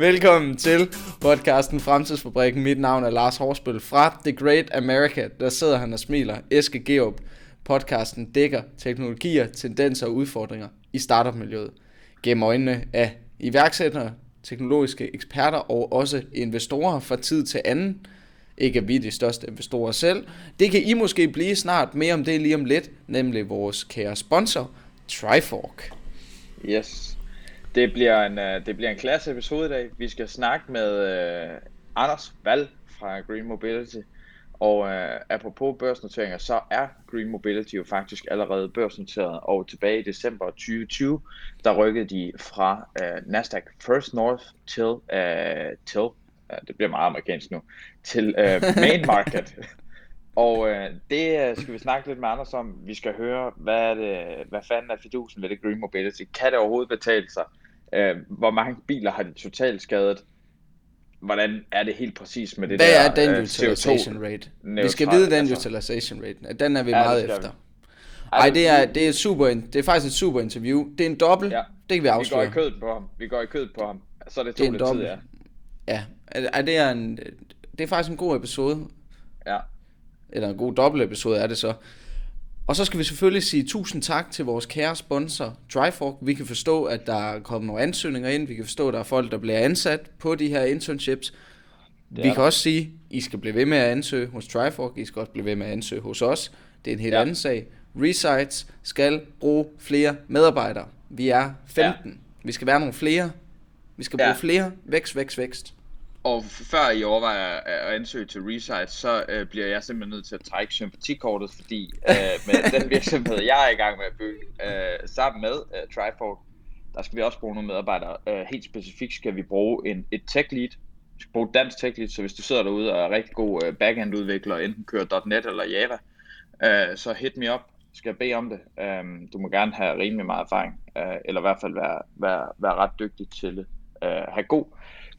Velkommen til podcasten Fremtidsfabrikken. Mit navn er Lars Horsbøl fra The Great America. Der sidder han og smiler. Eske Geop. Podcasten dækker teknologier, tendenser og udfordringer i startup-miljøet. Gennem øjnene af iværksættere, teknologiske eksperter og også investorer fra tid til anden. Ikke at vi er de største investorer selv. Det kan I måske blive snart mere om det lige om lidt, nemlig vores kære sponsor, Trifork. Yes. Det bliver en, uh, det bliver en klasse episode i dag. Vi skal snakke med uh, Anders Val fra Green Mobility. Og uh, apropos børsnoteringer, så er Green Mobility jo faktisk allerede børsnoteret. Og tilbage i december 2020, der rykkede de fra uh, Nasdaq First North til, uh, til uh, det bliver meget amerikansk nu, til uh, Main Market. Og øh, det skal vi snakke lidt med Anders om. Vi skal høre, hvad, er det, hvad fanden er fidusen ved det Green Mobility? Kan det overhovedet betale sig? Øh, hvor mange biler har de totalt skadet? Hvordan er det helt præcis med det Hvad der er den øh, utilization CO2 rate? Vi skal vide den altså. utilization rate. Den er vi Ja, meget efter. vi. Ej, det er, det er, super, det er faktisk et super interview. Det er en dobbelt. Ja. Det kan vi Vi går i afsløre. kødet på ham. Vi går i kødet på ham. Så er det Det er to en lidt tid, dobbelt. ja. Ja, er, er det, er en, det er faktisk en god episode. ja. Eller en god dobbelt episode er det så. Og så skal vi selvfølgelig sige tusind tak til vores kære sponsor, Dryfork. Vi kan forstå, at der er kommet nogle ansøgninger ind. Vi kan forstå, at der er folk, der bliver ansat på de her internships. Vi kan også sige, at I skal blive ved med at ansøge hos Trifork. I skal også blive ved med at ansøge hos os. Det er en helt Ja. anden sag. Resites skal bruge flere medarbejdere. Vi er 15. Vi skal være nogle flere. Vi skal bruge Ja. flere. Vækst, vækst, vækst. Og før I overvejer at ansøge til Resite, så øh, bliver jeg simpelthen nødt til at trække sympatikortet, fordi øh, med den virksomhed, jeg er i gang med at bygge, øh, sammen med øh, Trifork, der skal vi også bruge nogle medarbejdere. Øh, helt specifikt skal vi bruge en, et tech lead. Vi skal bruge et dansk tech lead, så hvis du sidder derude og er rigtig god øh, backend udvikler, enten kører .NET eller Java, øh, så hit me up. Skal jeg bede om det. Øh, du må gerne have rimelig meget erfaring, øh, eller i hvert fald være, være, være ret dygtig til det. Øh, have god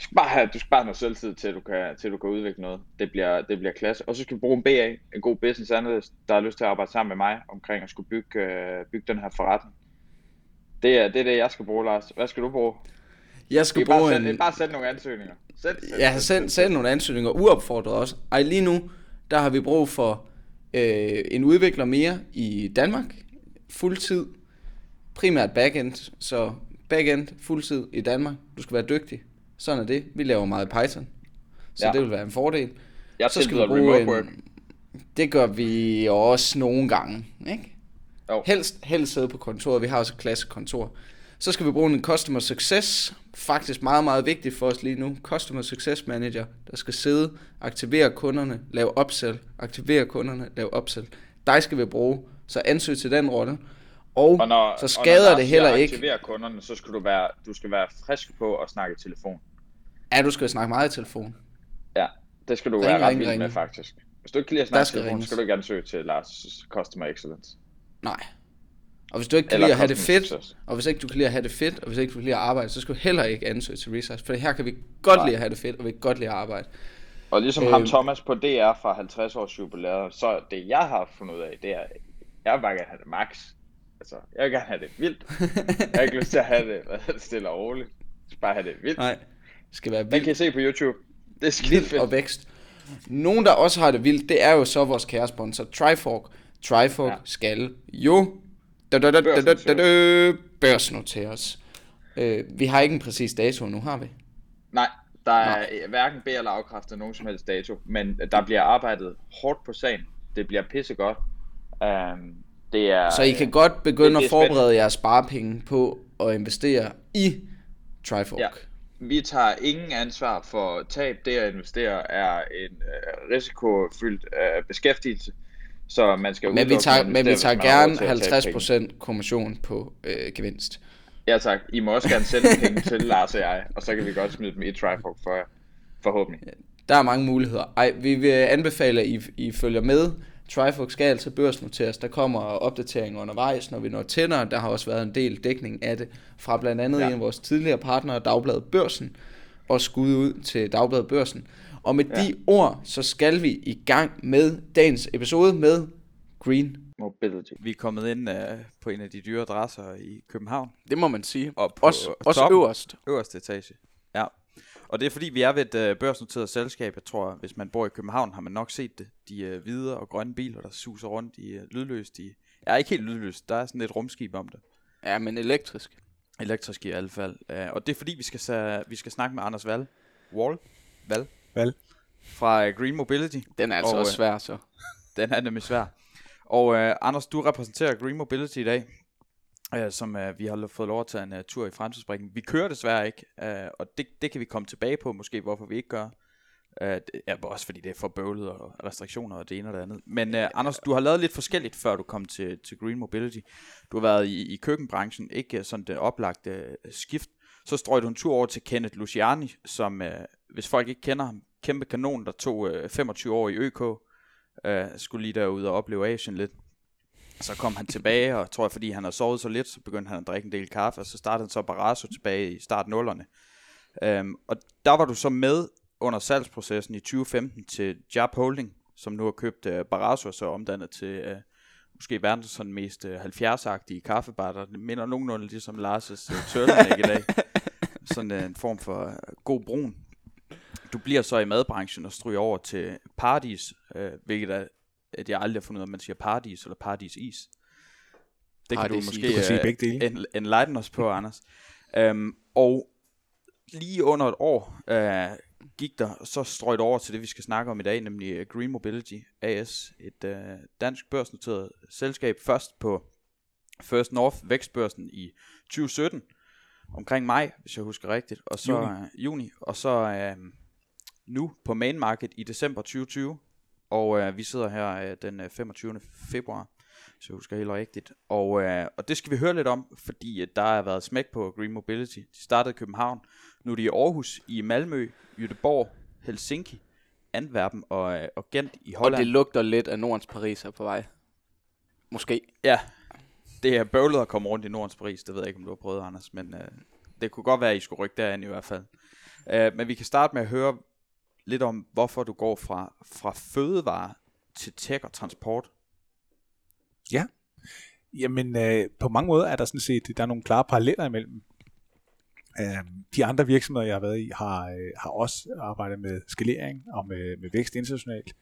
du skal bare have, du skal bare have noget selvtid til, at du kan, til at du kan udvikle noget. Det bliver, det bliver klasse. Og så skal vi bruge en BA, en god business analyst, der har lyst til at arbejde sammen med mig omkring at skulle bygge, øh, bygge den her forretning. Det er, det er det, jeg skal bruge, Lars. Hvad skal du bruge? Jeg skal er bare, bruge send, en... bare send nogle ansøgninger. Send, send, Jeg har sendt, sendt nogle ansøgninger uopfordret også. Ej, lige nu, der har vi brug for øh, en udvikler mere i Danmark. Fuldtid. Primært backend. Så backend, fuldtid i Danmark. Du skal være dygtig. Sådan er det. Vi laver meget Python. Så Ja. det vil være en fordel. Jeg så skal vi bruge remote work. en... Det gør vi også nogle gange, ikke? Jo. Helst, helst sidde på kontoret. Vi har også et klassekontor. Så skal vi bruge en Customer Success. Faktisk meget, meget vigtigt for os lige nu. Customer Success Manager, der skal sidde, aktivere kunderne, lave upsell, aktivere kunderne, lave upsell. Dig skal vi bruge, så ansøg til den rolle. Og, Og når, så og skader når det heller ikke. aktiverer kunderne, så skal du være, du skal være frisk på at snakke i telefon. Ja, du skal snakke meget i telefon. Ja, det skal du Ring, være ret vild med faktisk. Hvis du ikke kan lide at snakke i telefon, ringes. skal du ikke ansøge til Lars Customer Excellence. Nej. Og hvis du ikke kan lide at have det fedt, success. og hvis ikke du kan lide at have det fedt, og hvis ikke du kan lide at arbejde, så skal du heller ikke ansøge til Research. For her kan vi godt Nej. lide at have det fedt, og vi kan godt lide at arbejde. Og ligesom Øhm. ham Thomas på DR fra 50 års jubilæet, så det jeg har fundet ud af, det er, jeg vil bare gerne have det max. Altså, jeg vil gerne have det vildt. Jeg har ikke lyst til at have det stille og roligt. Jeg skal bare have det vildt. Nej, skal være Den kan I se på YouTube. Det er skide fedt. og vækst. Nogen, der også har det vildt, det er jo så vores kære sponsor, Trifork. Trifork Ja. skal jo børsnoteres. Øh, vi har ikke en præcis dato nu, har vi? Nej, der er hverken B eller afkræftet nogen som helst dato, men der bliver arbejdet hårdt på sagen. Det bliver pissegodt. Um, det er, Så I kan godt begynde det er at forberede jeres sparepenge på at investere i Trifork. Ja. Vi tager ingen ansvar for tab. Det at investere er en øh, risikofyldt øh, beskæftigelse. Så man skal Men vi tager, men vi tager gerne til at tabe penge. 50% kommission på øh, gevinst. Ja tak. I må også gerne sende penge til Lars og jeg, og så kan vi godt smide dem i Trifork for jer. Forhåbentlig. Der er mange muligheder. Ej, vi vil anbefale, at I, I følger med. Trifork skal altså børsnoteres. Der kommer opdateringer undervejs, når vi når tættere. Der har også været en del dækning af det fra blandt andet Ja. en af vores tidligere partnere, Dagbladet Børsen, og skud ud til Dagbladet Børsen. Og med Ja. de ord, så skal vi i gang med dagens episode med Green. Mobility. Vi er kommet ind uh, på en af de dyre adresser i København. Det må man sige. Og på Også, også øverst. Øverste etage. Ja. Og det er fordi, vi er ved et øh, børsnoteret selskab. Jeg tror, hvis man bor i København, har man nok set det. De øh, hvide og grønne biler, der suser rundt i øh, lydløst. De er ikke helt lydløst. Der er sådan et rumskib om det. Ja, men elektrisk. Elektrisk i hvert fald. Uh, og det er fordi, vi skal, vi skal snakke med Anders Val. Wall? Val? Val. Fra uh, Green Mobility. Den er altså Og, også øh, svær, så. Den er nemlig svær. Og uh, Anders, du repræsenterer Green Mobility i dag, uh, som uh, vi har fået lov at tage en uh, tur i fremtidsbrikken. Vi kører desværre ikke, uh, og det, det kan vi komme tilbage på, måske hvorfor vi ikke gør. Uh, det er også fordi det er for bøvlet og restriktioner og det ene og det andet. Men uh, Anders, du har lavet lidt forskelligt, før du kom til, til Green Mobility. Du har været i, i køkkenbranchen, ikke uh, sådan det oplagte uh, skift. Så strøg du en tur over til Kenneth Luciani, som, uh, hvis folk ikke kender ham, kæmpe kanon, der tog uh, 25 år i ØK, uh, skulle lige derud og opleve Asien lidt. Så kom han tilbage, og tror jeg, fordi han havde sovet så lidt, så begyndte han at drikke en del kaffe, og så startede han så Barasso tilbage i start nullerne. Um, og der var du så med under salgsprocessen i 2015 til Jab Holding, som nu har købt uh, Barasso og så omdannet til uh, måske verdens sådan mest uh, 70-agtige kaffebar, der minder nogenlunde ligesom Lars' uh, turtleneck i dag. Sådan uh, en form for uh, god brun. Du bliver så i madbranchen og stryger over til Paradis, uh, hvilket er, at jeg aldrig har fundet ud af, om man siger Paradis eller Paradis Is. Det kan Paradis du måske Du kan sige øh, begge dele. en, enlighten os på, Anders. Um, og lige under et år uh, gik der, så strøg det over til det, vi skal snakke om i dag, nemlig øh, Green Mobility AS, et uh, dansk børsnoteret selskab, først på First North Vækstbørsen i 2017, omkring maj, hvis jeg husker rigtigt, og så Juni. uh, juni og så uh, nu på main market i december 2020, og uh, vi sidder her uh, den uh, 25. februar, hvis jeg husker helt rigtigt. Og, øh, og det skal vi høre lidt om, fordi øh, der har været smæk på Green Mobility. De startede i København, nu er de i Aarhus, i Malmø, Göteborg, Helsinki, Antwerpen og, øh, og Gent i Og Holland. det lugter lidt af Nordens Paris her på vej. Måske. Ja, det er bøvlet at komme rundt i Nordens Paris, det ved jeg ikke, om du har prøvet, Anders, men øh, det kunne godt være, at I skulle rykke derind i hvert fald. Øh, men vi kan starte med at høre lidt om, hvorfor du går fra, fra fødevare til tech og transport. Jamen, øh, på mange måder er der sådan set, der er nogle klare paralleller imellem. Øh, de andre virksomheder, jeg har været i, har, øh, har også arbejdet med skalering og med, med vækst internationalt,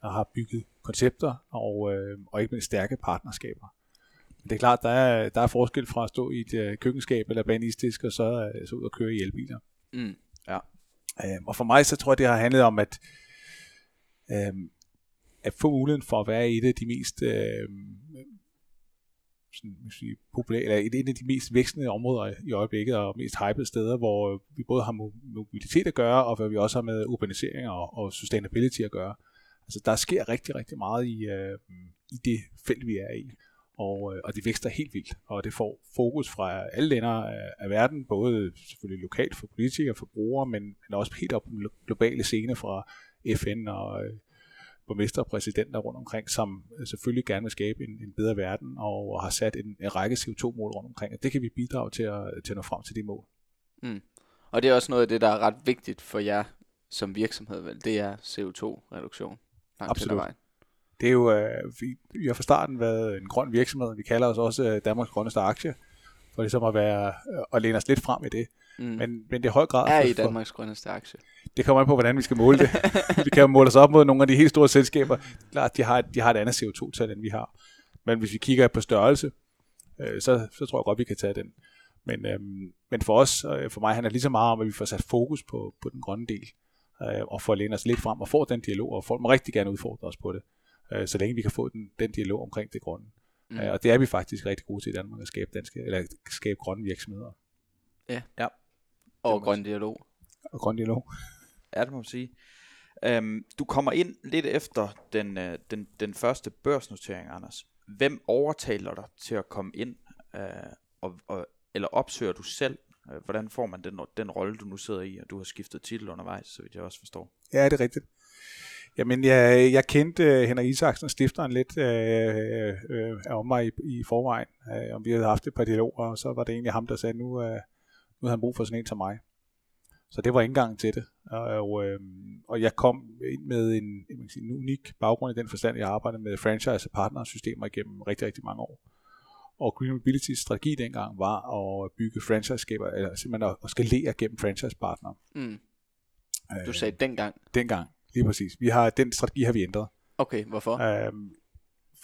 og har bygget koncepter og, øh, og ikke mindst stærke partnerskaber. Men det er klart, der er, der er forskel fra at stå i et øh, køkkenskab eller bag en isdisk, og så, øh, så ud og køre i elbiler. Mm. Øh, og for mig så tror jeg, det har handlet om at, øh, at få muligheden for at være et af de mest øh, sådan, man sige, populære, eller et, et af de mest vækstende områder i øjeblikket, og mest hypede steder, hvor vi både har mobilitet at gøre, og hvor vi også har med urbanisering og, og sustainability at gøre. Altså der sker rigtig, rigtig meget i, øh, i det felt, vi er i. Og, øh, og det vækster helt vildt, og det får fokus fra alle lænder af, af verden, både selvfølgelig lokalt for politikere, for brugere, men, men også helt op på den glo- globale scene fra FN og øh, borgmester og præsidenter rundt omkring, som øh, selvfølgelig gerne vil skabe en, en bedre verden, og har sat en, en række CO2-mål rundt omkring. Og det kan vi bidrage til at, til at nå frem til de mål. Og det er også noget af det, der er ret vigtigt for jer som virksomhed, vel? Det er CO2-reduktion. Langt hen ad Absolut. vejen. Det er jo, øh, vi, vi har fra starten været en grøn virksomhed. Vi kalder os også øh, Danmarks grønneste aktie, for ligesom at, være, øh, at læne os lidt frem i det. Mm. Men, men det er høj grad... er for- I for- Danmarks grønneste aktie? Det kommer an på, hvordan vi skal måle det. vi kan jo måle os op mod nogle af de helt store selskaber. Klart, de har, de har et andet CO2-tal, end vi har. Men hvis vi kigger på størrelse, øh, så, så tror jeg godt, vi kan tage den. Men, øhm, men for os, øh, for mig handler det lige så meget om, at vi får sat fokus på, på den grønne del, øh, og får lænet os lidt frem og får den dialog, og folk må rigtig gerne udfordre os på det, øh, så længe vi kan få den, den dialog omkring det grønne. Mm. Øh, og det er vi faktisk rigtig gode til i Danmark, at skabe, danske, eller skabe grønne virksomheder Og grøn dialog. og grøn dialog. Ja, det må man sige. Um, du kommer ind lidt efter den, uh, den, den første børsnotering, Anders. Hvem overtaler dig til at komme ind, uh, og, og, eller opsøger du selv? Hvordan får man den, den rolle, du nu sidder i, og du har skiftet titel undervejs, så vidt jeg også forstår. Ja, det er rigtigt. Jamen, jeg, jeg kendte uh, Henrik Isaksen, stifteren, lidt øh, øh, af mig i, i forvejen, øh, og vi havde haft et par dialoger, og så var det egentlig ham, der sagde, nu, øh, nu havde han brug for sådan en som mig. Så det var indgang til det. Og, øh, og jeg kom ind med en, jeg kan sige, en unik baggrund i den forstand, jeg arbejdede med franchise- og partnersystemer igennem rigtig, rigtig mange år. Og Green Mobility's strategi dengang var at bygge franchise-skaber, eller simpelthen at, at skalere gennem franchise-partnere. Mm. Du sagde dengang. dengang, lige præcis. Vi har, den strategi har vi ændret. Okay, hvorfor? Øhm,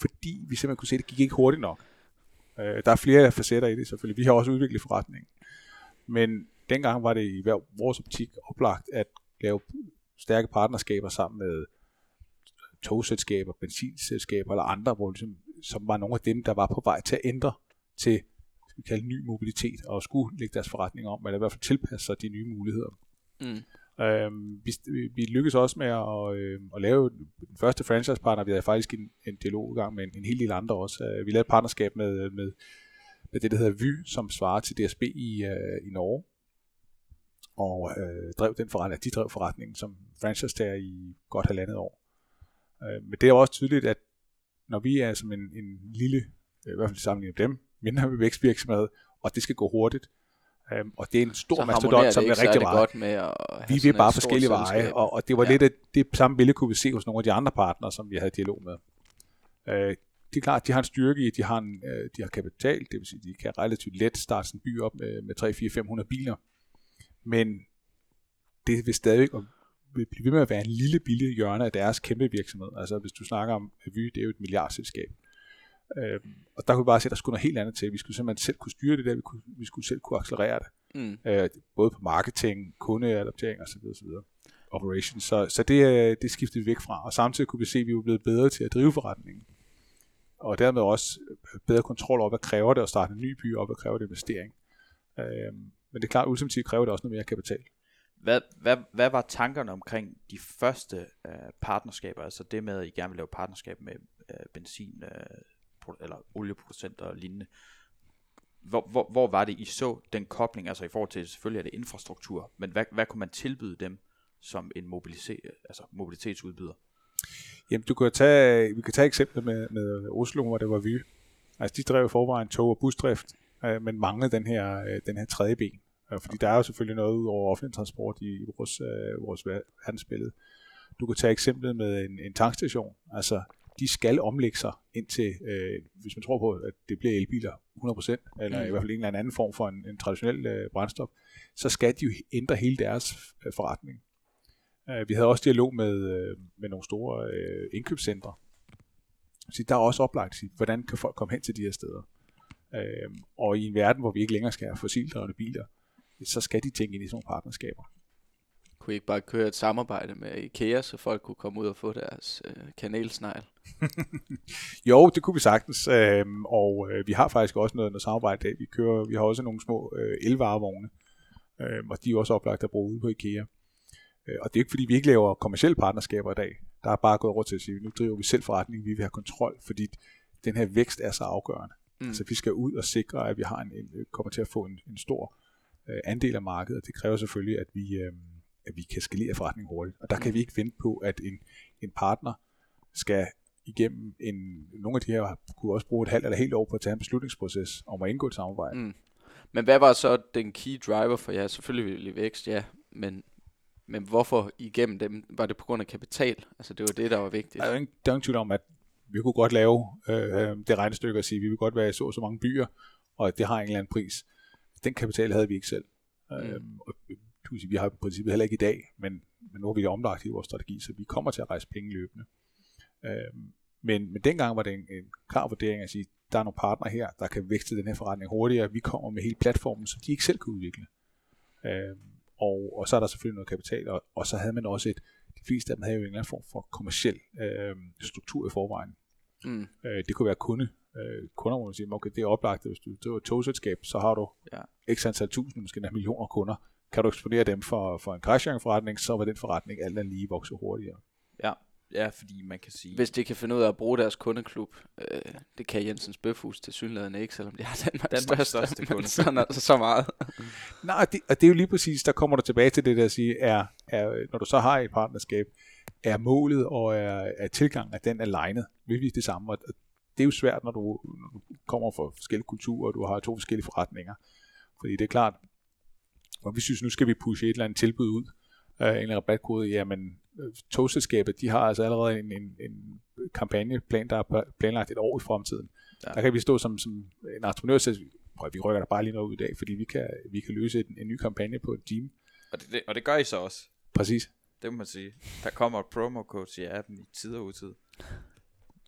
fordi vi simpelthen kunne se, at det gik ikke hurtigt nok. Øh, der er flere facetter i det selvfølgelig. Vi har også udviklet forretningen. Men dengang var det i hver vores optik oplagt at lave stærke partnerskaber sammen med togselskaber, benzinselskaber eller andre, hvor ligesom, som var nogle af dem, der var på vej til at ændre til skal vi kalde, ny mobilitet og skulle lægge deres forretning om, eller i hvert fald tilpasse sig de nye muligheder. Mm. Øhm, vi, vi lykkedes også med at, øh, at lave den første franchise-partner. Vi havde faktisk en, en dialog i gang med en, en hel del andre også. Øh, vi lavede et partnerskab med, med, med det, der hedder Vy, som svarer til DSB i, øh, i Norge. Og øh, drev den forretning, de drev forretningen som franchise der i godt halvandet år. Øh, men det er også tydeligt, at når vi er som en, en lille, øh, i hvert fald sammenlignet med dem, mindre vækstvirksomhed, og det skal gå hurtigt, Øhm, og det er en stor Så mastodont, som er rigtig meget. godt med at have Vi vil bare forskellige veje, og, og det var Ja. lidt af det samme billede, kunne vi se hos nogle af de andre partnere, som vi havde dialog med. Øh, det er klart, de har en styrke i, de har, en, øh, de har kapital, det vil sige, de kan relativt let starte en by op med, med 3, 4, 500 biler. Men det vil stadigvæk vil blive ved med at være en lille billig hjørne af deres kæmpe virksomhed. Altså hvis du snakker om Vy, det er jo et milliardselskab. Øhm, og der kunne vi bare se, at der skulle noget helt andet til. Vi skulle simpelthen selv kunne styre det der, vi, kunne, vi skulle selv kunne accelerere det Mm. øh, både på marketing, kundeadaptering osv. osv. Operations. Så, så det, øh, det skiftede vi væk fra, og samtidig kunne vi se, at vi var blevet bedre til at drive forretningen. Og dermed også bedre kontrol over, hvad kræver det at starte en ny by, og hvad kræver det investering. Øh, men det er klart, ultimativt kræver det også noget mere kapital. Hvad, hvad, hvad var tankerne omkring de første øh, partnerskaber, altså det med, at I gerne vil lave partnerskab med øh, benzin øh, eller olieproducenter og lignende? Hvor, hvor, hvor var det, I så den kobling, altså i forhold til selvfølgelig er det infrastruktur, men hvad, hvad kunne man tilbyde dem som en mobilise- altså mobilitetsudbyder? Jamen, du kan tage, vi kan tage eksemplet med, med Oslo, hvor det var Vy. Altså, de drev i forvejen tog- og busdrift, øh, men manglede den her, øh, den her tredje ben. Øh, fordi der er jo selvfølgelig noget ud over offentlig transport i vores, øh, vores verdensbillede. Du kan tage eksemplet med en, en tankstation. Altså, de skal omlægge sig indtil, øh, hvis man tror på, at det bliver elbiler 100%, eller Mm. i hvert fald en eller anden form for en, en traditionel øh, brændstof, så skal de jo ændre hele deres øh, forretning. Øh, vi havde også dialog med, øh, med nogle store øh, indkøbscentre. Så der er også oplagt hvordan kan folk komme hen til de her steder? Øh, og i en verden, hvor vi ikke længere skal have fossildrevne biler, så skal de tænke ind i sådan nogle partnerskaber. Kunne I ikke bare køre et samarbejde med IKEA, så folk kunne komme ud og få deres øh, kanelsnegl? Jo, det kunne vi sagtens, øh, og øh, vi har faktisk også noget, noget samarbejde. af. Vi, kører, vi har også nogle små øh, elvarevogne, øh, og de er også oplagt at bruge ude på IKEA. Øh, og det er ikke fordi, vi ikke laver kommersielle partnerskaber i dag. Der er bare gået over til at sige, nu driver vi selv forretning, vi vil have kontrol, fordi den her vækst er så afgørende. Mm. Altså vi skal ud og sikre, at vi har en, en, kommer til at få en, en stor øh, andel af markedet, og det kræver selvfølgelig, at vi, øh, at vi kan skalere forretningen hurtigt. Og der kan vi ikke vente på, at en, en partner skal igennem en, nogle af de her kunne også bruge et halvt eller helt år på at tage en beslutningsproces om at indgå et samarbejde. Mm. Men hvad var så den key driver for jer? Selvfølgelig vækst, ja, men, men hvorfor igennem dem? Var det på grund af kapital? Altså det var det, der var vigtigt. Der er ingen, der er ingen tvivl om, at vi kunne godt lave øh, det regnestykke og sige, at vi vil godt være i så og så mange byer, og det har en eller anden pris. Den kapital havde vi ikke selv. Mm. Øhm, og, sige, vi har i princippet heller ikke i dag, men, men nu har vi omlagt i vores strategi, så vi kommer til at rejse penge løbende. Øhm, men, men dengang var det en, en klar vurdering at sige, der er nogle partner her, der kan vækste den her forretning hurtigere. Vi kommer med hele platformen, som de ikke selv kan udvikle. Øhm, og, og så er der selvfølgelig noget kapital, og, og så havde man også et, de fleste af dem havde jo en eller anden form for kommersiel øh, struktur i forvejen. Mm. Øh, det kunne være kunde, øh, kunder, hvor man siger, okay, det er oplagt, hvis du driver et togselskab, så har du Ja. x antal tusind, måske endda millioner kunder. Kan du eksponere dem for, for en crashing-forretning, så vil den forretning alt andet lige vokse hurtigere. Ja, ja fordi man kan sige... Hvis de kan finde ud af at bruge deres kundeklub, øh, det kan Jensens Bøfhus til synligheden ikke, selvom de har Danmarks, Danmarks største, største kunde. sådan altså så meget. Nej, det, og det er jo lige præcis, der kommer du tilbage til det der at sige, er, er, når du så har et partnerskab, er målet og er, er tilgangen af den alignet, vil vi det samme. Og det er jo svært, når du, når du kommer fra forskellige kulturer, og du har to forskellige forretninger. Fordi det er klart, og vi synes, nu skal vi pushe et eller andet tilbud ud, øh, en eller anden rabatkode, jamen øh, togselskabet, de har altså allerede en, en, en kampagneplan, der er planlagt et år i fremtiden. Ja. Der kan vi stå som, som en entreprenør og sige, prøv, vi rykker der bare lige noget ud i dag, fordi vi kan, vi kan løse en, en ny kampagne på en time. Og det, det, og det gør I så også. Præcis. Det må man sige. Der kommer et promo code i appen i tid og utid.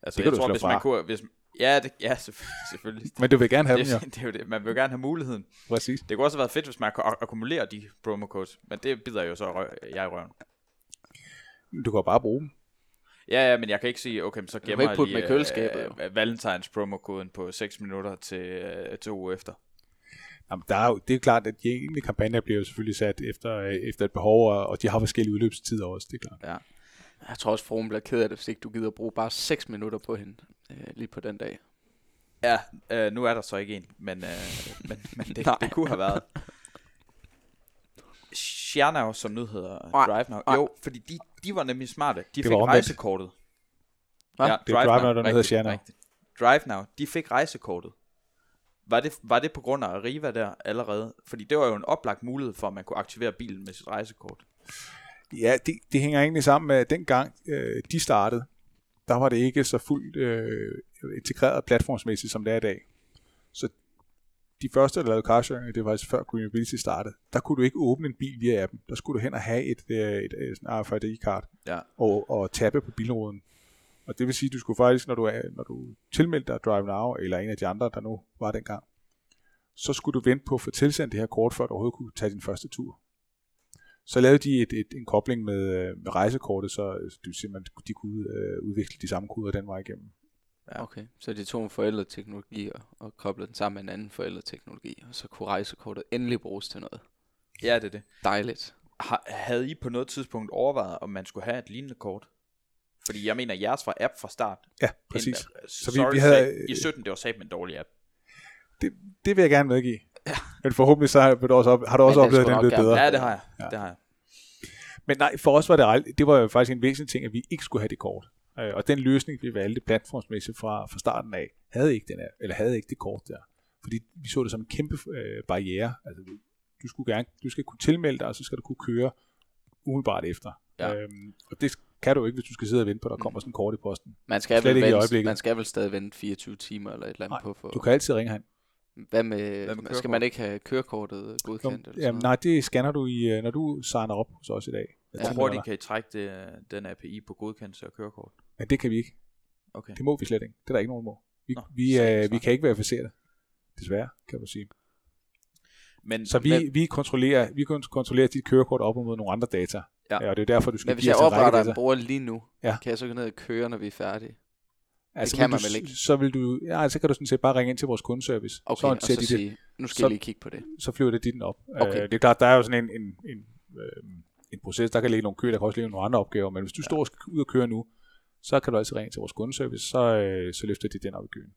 Altså, Det jeg du tror, hvis fra. man kunne... Hvis, ja, det, ja, selvfø- selvfølgelig. Men du vil gerne have dem, det, jo. det, er jo det. Man vil jo gerne have muligheden. Præcis. Det kunne også have været fedt, hvis man kunne ak- akkumulere de promo codes. Men det bider jo så røv, jeg i røven. Du kan bare bruge dem. Ja, ja, men jeg kan ikke sige, okay, så gemmer ikke jeg lige dem i køleskabet, øh, øh, Valentines promo-koden på 6 minutter til øh, to uger efter. Jamen, der er jo, det er klart, at de enkelte kampagner bliver jo selvfølgelig sat efter, øh, efter et behov, og, og de har forskellige udløbstider også, det er klart. Jeg tror også, fruen bliver ked af det, hvis ikke du gider bruge bare 6 minutter på hende øh, lige på den dag. Ja, øh, nu er der så ikke en, men, øh, men, men det, det kunne have været. Shernau, som nu hedder Nej, Drive Now. Jo, fordi de, de var nemlig smarte. De Det fik rejsekortet. Hva? Det er Drive Now, der nu hedder Now. rigtigt. Drive Now, de fik rejsekortet. Var det, var det på grund af Arriva der allerede? Fordi det var jo en oplagt mulighed for, at man kunne aktivere bilen med sit rejsekort. Ja, det, det hænger egentlig sammen med, at dengang øh, de startede, der var det ikke så fuldt øh, integreret platformsmæssigt, som det er i dag. Så de første, der lavede carsharing, det var altså før Green Mobility startede, der kunne du ikke åbne en bil via appen. Der skulle du hen og have et, øh, et, et sådan RFID-kart Ja. og, og tappe på bilruden. Og det vil sige, at du skulle faktisk, når du, er, når du tilmeldte dig Drive Now, eller en af de andre, der nu var dengang, så skulle du vente på at få tilsendt det her kort, før du overhovedet kunne tage din første tur. Så lavede de et, et, en kobling med, øh, med rejsekortet, så øh, det vil sige, at de kunne øh, udvikle de samme koder den vej igennem. Ja. Okay, så de tog en forældreteknologi og, og koblede den sammen med en anden forældreteknologi, og så kunne rejsekortet endelig bruges til noget. Ja, det er det. Dejligt. Har, havde I på noget tidspunkt overvejet, om man skulle have et lignende kort? Fordi jeg mener, jeres var app fra start. Ja, præcis. Inden- Så Så vi- vi, Sorry, vi havde- havde, I 17, det var sat med en dårlig app. Det, det vil jeg gerne medgive. Ja. Men forhåbentlig så har du også, op, har du også oplevet, den gerne- bedre. Ja, det har jeg. Ja. Det har jeg. Men nej, for os var det aldrig, det var jo faktisk en væsentlig ting, at vi ikke skulle have det kort. Øh, Og den løsning, vi valgte platformsmæssigt fra, fra starten af, havde ikke, den her, eller havde ikke det kort der. Fordi vi så det som en kæmpe øh, barriere. Altså, du, skulle gerne, du skal kunne tilmelde dig, og så skal du kunne køre umiddelbart efter. Ja. Øhm, og det kan du ikke, hvis du skal sidde og vente på, at der kommer sådan en kort i posten. Man skal, Slet vel ikke vente, man skal vel stadig vente 24 timer eller et eller andet Nej, på. For, Du kan altid ringe hen. Hvad med, Hvad med skal man ikke have kørekortet godkendt? eller Jamen, nej, det scanner du, i, øh, når du signer op hos os i dag. Ja. tror hurtigt, kan I trække det, den API på godkendelse og kørekort. Men det kan vi ikke. Okay. Det må vi slet ikke. Det er der ikke nogen må. Vi, Nå, vi, satans, øh, vi kan ikke verificere det. Desværre, kan man sige. Men, Så vi, men, vi, kontrollerer, vi kan kontrollere dit kørekort op mod nogle andre data. Ja. Og det er derfor, du skal Men hvis give jeg opretter en bruger lige nu, Ja. kan jeg så gå ned og køre, når vi er færdige? Altså, kan vil man du, vel ikke? Så vil du, ja, så kan du sådan set bare ringe ind til vores kundeservice. Okay, så, og så de det, sige, nu skal Så- jeg lige kigge på det. så flyver det dit op. Okay. Øh, det er klart, der er jo sådan en, en, en, øh, en proces, der kan ligge nogle kø, der kan også ligge nogle andre opgaver, men hvis du står og skal ud og køre nu, så kan du altid ringe til vores kundeservice, så, øh, så løfter de den op i køen.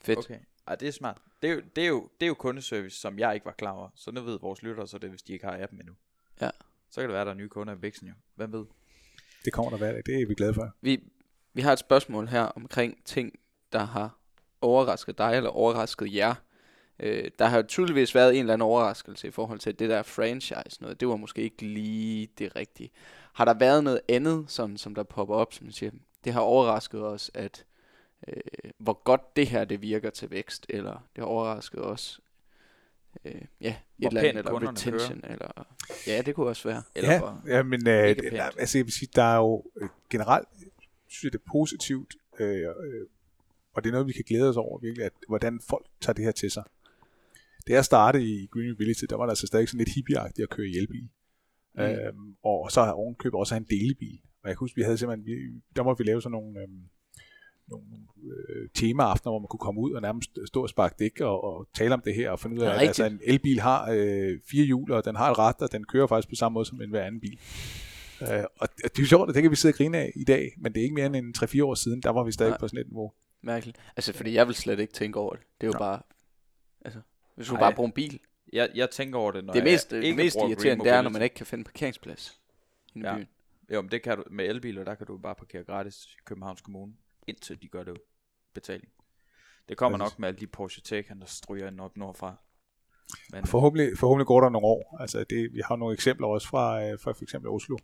Fedt. okay. Ej, det er smart. Det er, jo, det, er jo, det er jo kundeservice, som jeg ikke var klar over. Så nu ved vores lyttere så det, hvis de ikke har appen endnu. Ja. Så kan det være, at der er nye kunder i Vixen jo. Hvem ved? Det kommer der hver dag, det er vi glade for. Vi, vi har et spørgsmål her omkring ting, der har overrasket dig eller overrasket jer. Øh, der har jo tydeligvis været en eller anden overraskelse i forhold til det der franchise noget. Det var måske ikke lige det rigtige. Har der været noget andet, sådan, som der popper op, som siger, det har overrasket os, at øh, hvor godt det her det virker til vækst, eller det har overrasket os, øh, ja, et eller andet, eller retention, eller ja, det kunne også være. Eller ja, hvor- ja, men øh, altså jeg vil sige, der er jo øh, generelt, synes jeg det er positivt, øh, øh, og det er noget, vi kan glæde os over virkelig, at hvordan folk tager det her til sig. Da jeg startede i Green Mobility, der var der altså stadig sådan lidt hippieagtigt at køre i elbil. Mm. Øhm, og så har ovenkøbet også en delebil. Og jeg kan huske, vi havde simpelthen, vi, der måtte vi lave sådan nogle, øhm, nogle øh, temaaftener, hvor man kunne komme ud og nærmest stå og sparke dæk og, og tale om det her, og finde ud af, at altså, en elbil har øh, fire hjul, og den har et ret, og den kører faktisk på samme måde som en hver anden bil. Øh, og det det er jo sjovt, at det kan vi sidde og grine af i dag, men det er ikke mere end en 3-4 år siden, der var vi stadig Nej. på sådan et niveau. Mærkeligt. Altså, fordi jeg vil slet ikke tænke over det. Det er jo Nå. bare, altså, hvis du bare bruger en bil. Jeg, jeg tænker over det, når det mest, jeg det ikke mest bruger irriterende, det er, når man ikke kan finde parkeringsplads i Ja. byen. Jo, men det kan du med elbiler, der kan du bare parkere gratis i Københavns Kommune, indtil de gør det betaling. Det kommer nok med alle de Porsche Taycan, der stryger ind op nordfra. Men, Forhåbentlig, forhåbentlig går der nogle år. Altså det, vi har nogle eksempler også fra, øh, fra for eksempel Oslo,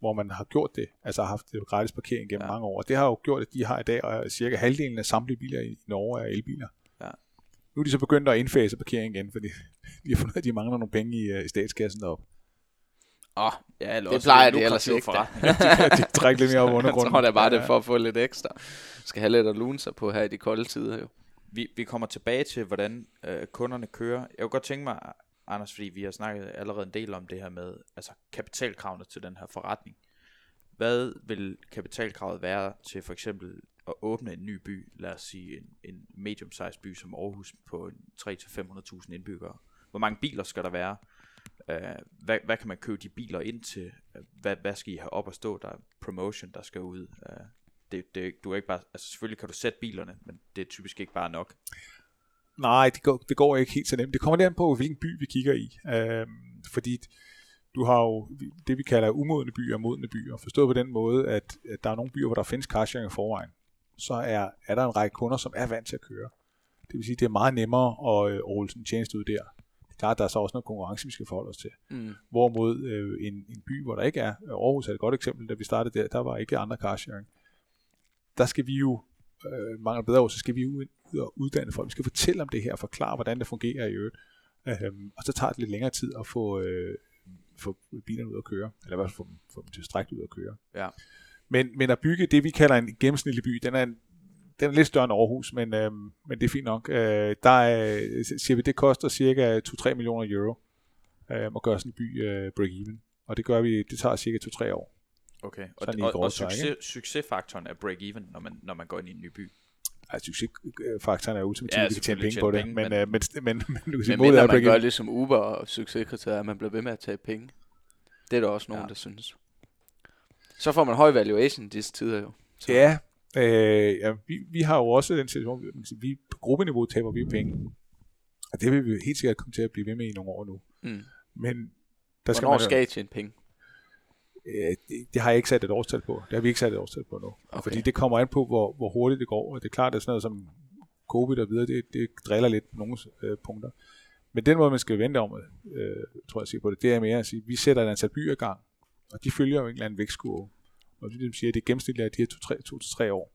hvor man har gjort det, altså har haft det gratis parkering gennem Ja. ja. mange år. Og det har jo gjort, at de har i dag og cirka halvdelen af samtlige biler i Norge er elbiler. Ja. Nu er de så begyndt at indfase parkering igen, fordi de har fundet at de mangler nogle penge i, øh, i statskassen deroppe. Åh, oh, Ja, eller det også plejer det ellers ikke. forretning. de trækker lidt mere op Jeg undergrunden. tror, det er bare det Ja. for at få lidt ekstra. Skal have lidt at lune sig på her i de kolde tider jo. vi, vi kommer tilbage til, hvordan øh, kunderne kører. Jeg kunne godt tænke mig, Anders, fordi vi har snakket allerede en del om det her med altså kapitalkravene til den her forretning. Hvad vil kapitalkravet være til for eksempel at åbne en ny by, lad os sige en, en medium-sized by som Aarhus på 3-500.000 indbyggere? Hvor mange biler skal der være? Uh, hvad, hvad kan man købe de biler ind til? Hvad, hvad skal I have op at stå? Der er promotion, der skal ud. Uh, det, det, du er ikke bare, altså selvfølgelig kan du sætte bilerne, men det er typisk ikke bare nok. Nej, det går, det går ikke helt så nemt. Det kommer lidt an på, hvilken by vi kigger i. Øhm, fordi du har jo det, vi kalder umodne byer og modne byer. Forstået på den måde, at, at der er nogle byer, hvor der findes carsharing i forvejen. Så er, er der en række kunder, som er vant til at køre. Det vil sige, det er meget nemmere at, øh, at rulle sådan en tjeneste ud der. Det er klart, der er så også noget konkurrence, vi skal forholde os til. Mm. Hvorimod øh, en, en by, hvor der ikke er, øh, Aarhus er et godt eksempel, da vi startede der, der var ikke andre carsharing. Der skal vi jo, øh, mangler bedre ord, så skal vi jo ud og uddanne folk. Vi skal fortælle om det her, forklare, hvordan det fungerer i øvrigt. Øhm, og så tager det lidt længere tid at få, øh, få bilerne ud at køre, eller i hvert fald få dem, få dem tilstrækkeligt ud at køre. Ja. Men, men at bygge det, vi kalder en gennemsnitlig by, den er, en, den er lidt større end Aarhus, men, øhm, men det er fint nok. Øh, der er, siger vi, det koster cirka 2-3 millioner euro øh, at gøre sådan en by øh, break-even. Og det gør vi, det tager cirka 2-3 år. Okay, og, og, og succes, succesfaktoren er break-even, når man, når man går ind i en ny by. Altså, succesfaktoren er ultimativt, Ja, ja, vi kan tjene penge på det, men, penge, øh, men, men, men, men, sige, Men målet mindre man gør ligesom Uber og succeskriteriet, at man bliver ved med at tage penge. Det er der også nogen, Ja. der synes. Så får man høj valuation disse tider jo. Så. Ja, øh, ja vi, vi har jo også den situation, sige, vi på gruppeniveau taber vi penge. Og det vil vi helt sikkert komme til at blive ved med i nogle år nu. Mm. Men der skal Hvornår man, skal I tjene penge? Øh, det, det, har jeg ikke sat et årstal på. Det har vi ikke sat et årstal på nu. Okay. Fordi det kommer an på, hvor, hvor hurtigt det går. Og det er klart, at sådan noget som covid og videre, det, det driller lidt på nogle øh, punkter. Men den måde, man skal vente om, øh, tror jeg siger på det, det er mere at sige, at vi sætter et antal byer i gang, og de følger jo en eller anden vækstkurve. Og det, siger, at det er gennemsnitligt af de her 2-3 år.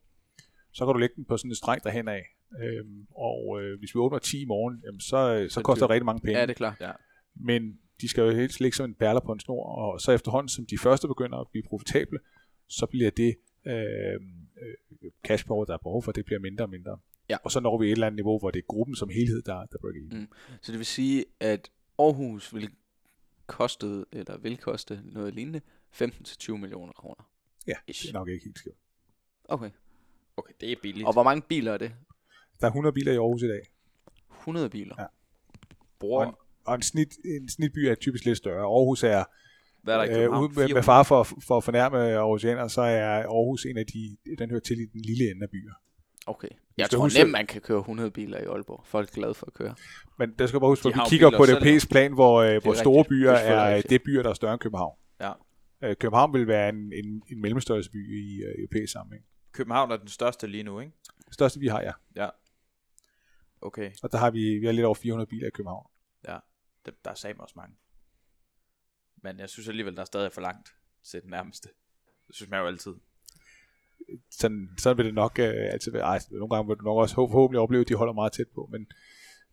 Så kan du lægge den på sådan en streng derhen af. Øhm, og øh, hvis vi åbner 10 i morgen, jamen, så, så, så koster det rigtig mange penge. Ja, det er klart. Ja. Men de skal jo helst ligge som en perler på en snor, og så efterhånden, som de første begynder at blive profitable, så bliver det øh, øh, cash power, der er behov for, det bliver mindre og mindre. Ja. Og så når vi et eller andet niveau, hvor det er gruppen som helhed, der, der breaker even. Mm. Så det vil sige, at Aarhus vil koste, eller vil koste noget lignende, 15-20 millioner kroner. Ja, Ish. det er nok ikke helt skævt. Okay. Okay, det er billigt. Og hvor mange biler er det? Der er 100 biler i Aarhus i dag, 100 biler. Ja. Ja. Bruger, og en, snit, en snitby er typisk lidt større. Aarhus er, hvad er der i øh, København? med, med 400? far for, for at fornærme Aarhusianer, så er Aarhus en af de, den hører til i den lille ende af byer. Okay. Jeg tror huske- nemt, man kan køre 100 biler i Aalborg. Folk er glade for at køre. Men der skal bare huske, at vi kigger på det europæiske plan, hvor, øh, hvor rigtigt. store Det er byer er rigtigt. det byer, der er større end København. Ja. Øh, København vil være en, en, en mellemstørrelse by i øh, europæisk sammenhæng. København er den største lige nu, ikke? Det største vi har, ja. Ja. Okay, Og der har vi, vi har lidt over 400 biler i København. ja. Der, der er sammen også mange. Men jeg synes alligevel, der er stadig for langt til den nærmeste. Det synes man jo altid. Sådan, sådan vil det nok øh, altid være. Ej, nogle gange vil du nok også håb- forhåbentlig opleve, at de holder meget tæt på. Men,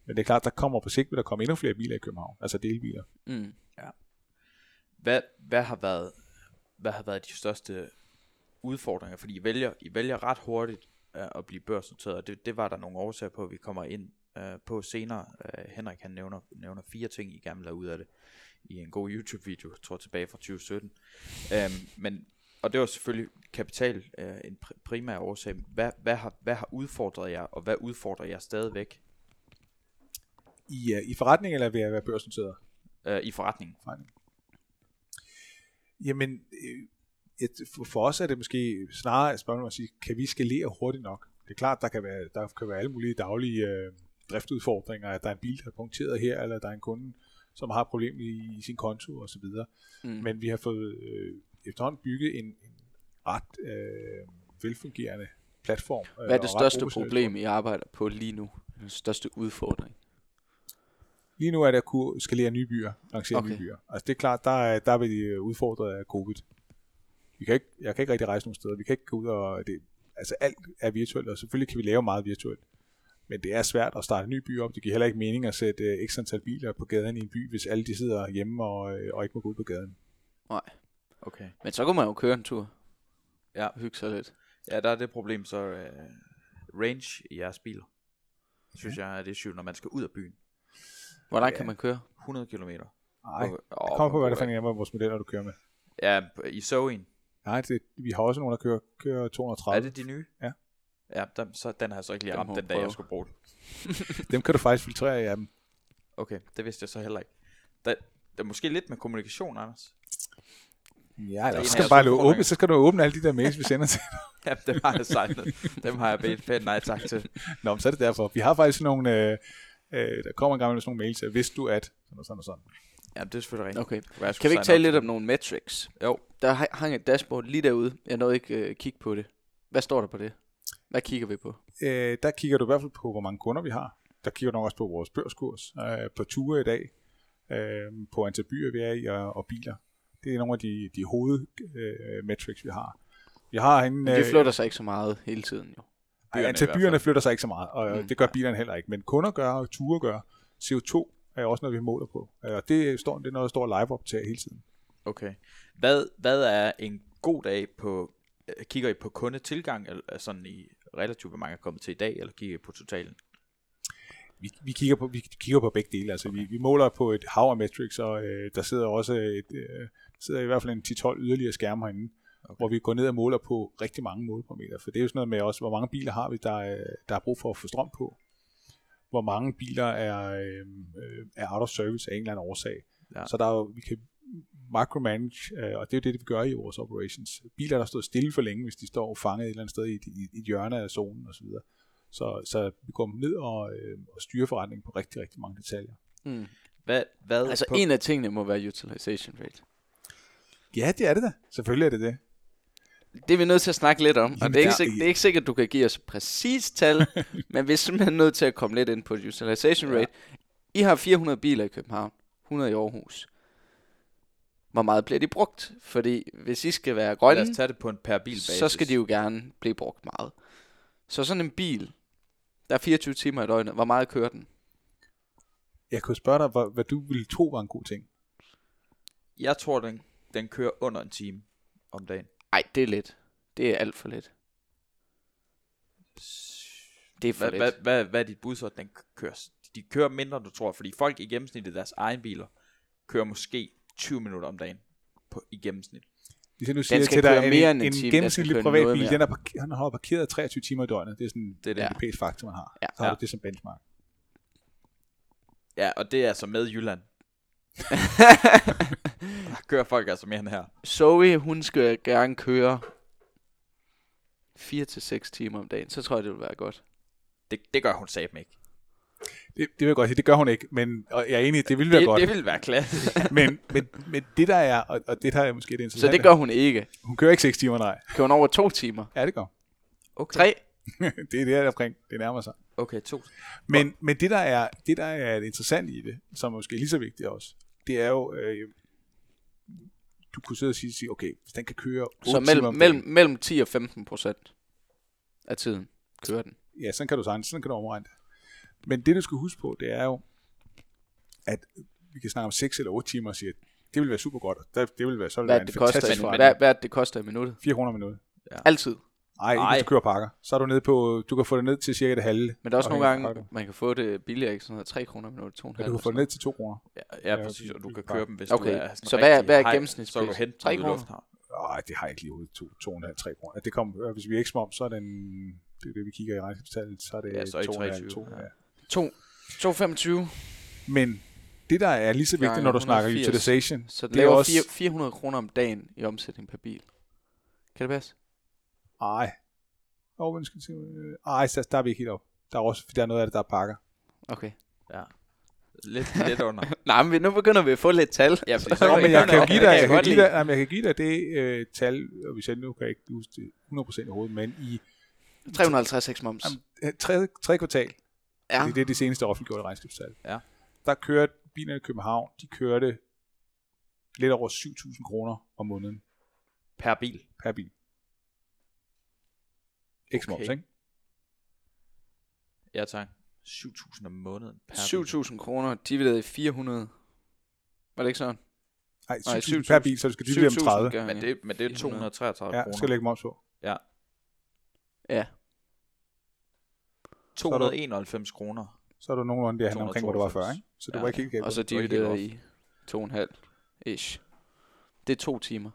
men det er klart, der kommer på sigt, vil der komme endnu flere biler i København. Altså delbiler. Mm. Hvad, hvad, har været, hvad har været de største udfordringer? Fordi I vælger, I vælger ret hurtigt uh, at blive børsnoteret, og det, det var der nogle årsager på, at vi kommer ind uh, på senere. Uh, Henrik han nævner, nævner fire ting, I gerne vil have ud af det i en god YouTube-video, tror tilbage fra 2017. Um, men, og det var selvfølgelig kapital uh, en pr- primær årsag. Hvad, hvad, har, hvad har udfordret jer, og hvad udfordrer jer stadigvæk I, uh, I forretning eller ved at være børsnoteret? uh, i forretningen? forretning? Jamen, øh, et, for, for os er det måske snarere et spørgsmål at sige, kan vi skalere hurtigt nok? Det er klart, der kan være, der kan være alle mulige daglige øh, driftudfordringer, at der er en bil, der er punkteret her, eller der er en kunde, som har et problem i, i sin konto osv. Mm. Men vi har fået øh, efterhånden bygget en, en ret øh, velfungerende platform. øh, Hvad er det største problem, I arbejder på lige nu? Den største udfordring? Lige nu er det at kunne skalere nye byer, lancere okay. Okay. nye byer. Altså det er klart, der er, der er vi øh, udfordret af covid. Vi kan ikke, jeg kan ikke rigtig rejse nogen steder. Vi kan ikke gå ud og... Det, altså alt er virtuelt, og selvfølgelig kan vi lave meget virtuelt. Men det er svært at starte en ny by op. Det giver heller ikke mening at sætte øh, ekstra antal biler på gaden i en by, hvis alle de sidder hjemme og, øh, og ikke må gå ud på gaden. Okay. Men så kunne man jo køre en tur. Ja. Hygge sig lidt. Ja, der er det problem, så uh, range i jeres biler. Synes jeg er det sygt, når man skal ud af byen. Hvor langt Ja. kan man køre? 100 km. Nej, det Og, kommer på, hvad der fandt af vores modeller, du kører med. Ja, i Zoe'en. Nej, det, vi har også nogle, der kører, kører 230. Er det de nye? Ja. Ja, der, så den har jeg så ikke lige Dem ramt den dag, jeg prøve. skulle bruge den. Dem kan du faktisk filtrere i appen. Okay, det vidste jeg så heller ikke. Der, der er måske lidt med kommunikation, Anders. Ja, er eller så af skal, bare åbne, så skal du åbne alle de der mails, vi sender til. Ja, dem har jeg signet. dem har jeg bedt pænt nej tak til. Nå, men så er det derfor. Vi har faktisk nogle, øh, øh, der kommer en gang med sådan nogle mails, at hvis du at, sådan og sådan og sådan. Ja, det er selvfølgelig rigtigt. Okay. Hvad jeg Kan vi ikke tale op lidt om nogle metrics? Jo. Der ha- hang et dashboard lige derude. Jeg nåede ikke øh, kigge på det. Hvad står der på det? Hvad kigger vi på? Øh, der kigger du i hvert fald på, hvor mange kunder vi har. Der kigger du nok også på vores børskurs, øh, på ture i dag, øh, på antal byer, vi er i, og, og biler. Det er nogle af de, de hovedmetrics, øh, vi har. Vi har herinde... Men det flytter sig ikke så meget hele tiden jo. Byerne antal byerne flytter sig ikke så meget, og Mm. det gør bilerne heller ikke. Men kunder gør, og ture gør. CO2 er også noget, vi måler på. Øh, Og det, står, det er noget, der står live optaget hele tiden. Okay. Hvad, hvad er en god dag på... øh, Kigger I på kundetilgang, eller er sådan i relativt, hvor mange er kommet til i dag, eller kigger I på totalen? Vi, vi, kigger på, vi kigger på begge dele. Altså, vi, vi måler på et hav af metrics, og øh, der sidder også et, øh, sidder i hvert fald en 10-12 yderligere skærme herinde, okay. hvor vi går ned og måler på rigtig mange måleparametre. For det er jo sådan noget med også, hvor mange biler har vi, der, er- der er brug for at få strøm på. Hvor mange biler er, øh, øh, er out of service af en eller anden årsag. Ja. Så der er jo, vi kan micromanage, øh, og det er jo det, vi gør i vores operations. Biler, der står stille for længe, hvis de står fanget et eller andet sted i, i, i et hjørne af zonen osv. Så, så vi går ned og, øh, og styrer forretningen på rigtig, rigtig mange detaljer. Mm. Hvad, hvad Altså på, en af tingene må være utilization rate. Ja, det er det da. Selvfølgelig er det det. Det er vi nødt til at snakke lidt om, og Jamen, det er, ikke der- sikkert, det er ikke sikkert, at du kan give os præcis tal, men vi er simpelthen nødt til at komme lidt ind på utilization rate. I har 400 biler i København, 100 i Aarhus. Hvor meget bliver de brugt? Fordi hvis I skal være lad grønne, os tage det på en per bil så skal de jo gerne blive brugt meget. Så sådan en bil, der er 24 timer i døgnet, hvor meget kører den? Jeg kunne spørge dig, hvad, hvad du ville tro var en god ting. Jeg tror, den, den kører under en time om dagen. Nej, det er lidt. Det er alt for lidt. Det er for Hvad, lidt. hvad, hvad, hvad er dit bud så, at den kører? De kører mindre, end du tror, fordi folk i gennemsnit i deres egen biler kører måske 20 minutter om dagen på, i gennemsnit. Hvis jeg nu siger skal til dig, køre en, en en, time, gennemsnitlig privatbil, den er park- han har parkeret 23 timer i døgnet. Det er sådan Det er det. den europæiske faktor, man har. Ja. Så har Ja. du det som benchmark. Ja, og det er altså med Jylland. Der kører folk altså mere end her. Zoe, hun skal gerne køre 4 til 6 timer om dagen. Så tror jeg, det vil være godt. Det, det gør hun satme ikke. Det, det vil jeg godt sige, det gør hun ikke, men og jeg er enig, det ville være Det, godt. det vil være klasse. Men, men, men det der er, og, og det der er måske det Så interessante, det gør hun ikke. hun kører ikke 6 timer, nej. Kører hun over 2 timer? Ja, det gør. Okay. 3? det er det her omkring, det nærmer sig. Okay, to. Men, men det, der er, det, der er det interessante i det, som er måske lige så vigtigt også, det er jo, øh, du kunne sidde og sige, sige, okay, hvis den kan køre 8 Så timer mellem, om mellem, mellem 10 og 15 procent af tiden kører den. ja, sådan kan du sagtens, sådan kan du omregne det. Men det, du skal huske på, det er jo, at vi kan snakke om 6 eller 8 timer og sige, at det vil være super godt. Det, det vil være, så vil Hvad det er være det, en koster, fantastisk forretning. hvad, hvad det, det koster i minuttet? 400 minutter. Altid. Nej, ikke Ej. hvis du kører pakker. Så er du nede på, du kan få det ned til cirka det halve. Men der er også nogle gange, pakken. man kan få det billigere, ikke sådan noget, 3 kroner i minuttet, 2,5. Ja, du kan få det ned til 2 kroner. Ja, Ja, ja præcis, og du kan køre dem, hvis Okay, du er så hvad er- hvad er gennemsnitspris? Så kan du hente Tre dem ude i kroner? lufthavn. Nej, det har jeg ikke lige ude. 2,5-3 kroner. Det kommer, hvis vi er ikke om, så er den, det er det, vi kigger i regnskabstallet, så er det Ja, så er I 2,5, 23, 2, ja. Ja. 2, 2,25. Men det, der er lige så vigtigt, Gange når du snakker 180. utilization, Så det det er laver også... også... 400 kroner om dagen i omsætning per bil. Kan det passe? Ej. Oh, skal se. øh, Ej, så der er vi ikke helt op. Der er også der er noget af det, der er pakker. Okay. Ja. Lidt, lidt under. Nej, men nu begynder vi at få lidt tal. Ja, Så Nå, men jeg kan jo give Det dig, jeg kan give dig, nej, men jeg kan give dig det øh, tal, og hvis jeg nu kan jeg ikke huske det 100% i hovedet, men i 350 eks moms. jamen, øh, tredje, tredje kvartal, Ja. ja. det er det seneste offentliggjorte regnskabstal, Ja. der kørte bilerne i København, de kørte lidt over 7.000 kroner om måneden Per bil. per bil. Ikke Okay. ikke? Ja, tak. 7.000 om måneden per bil. 7.000 kroner divideret i 400. Var det ikke sådan? Nej, Nej, 7.000 per bil, så du skal dividere med 30. gange, Men det, men det er 100. 233 Ja, kroner. skal lægge moms på. Ja. Ja. 291 kroner. Så er du nogenlunde derhen omkring, hvor du var før, 292. ikke? Så du Ja. var ikke helt galt. Og så det ikke divideret helt i to og en halv ish. Det er to timer.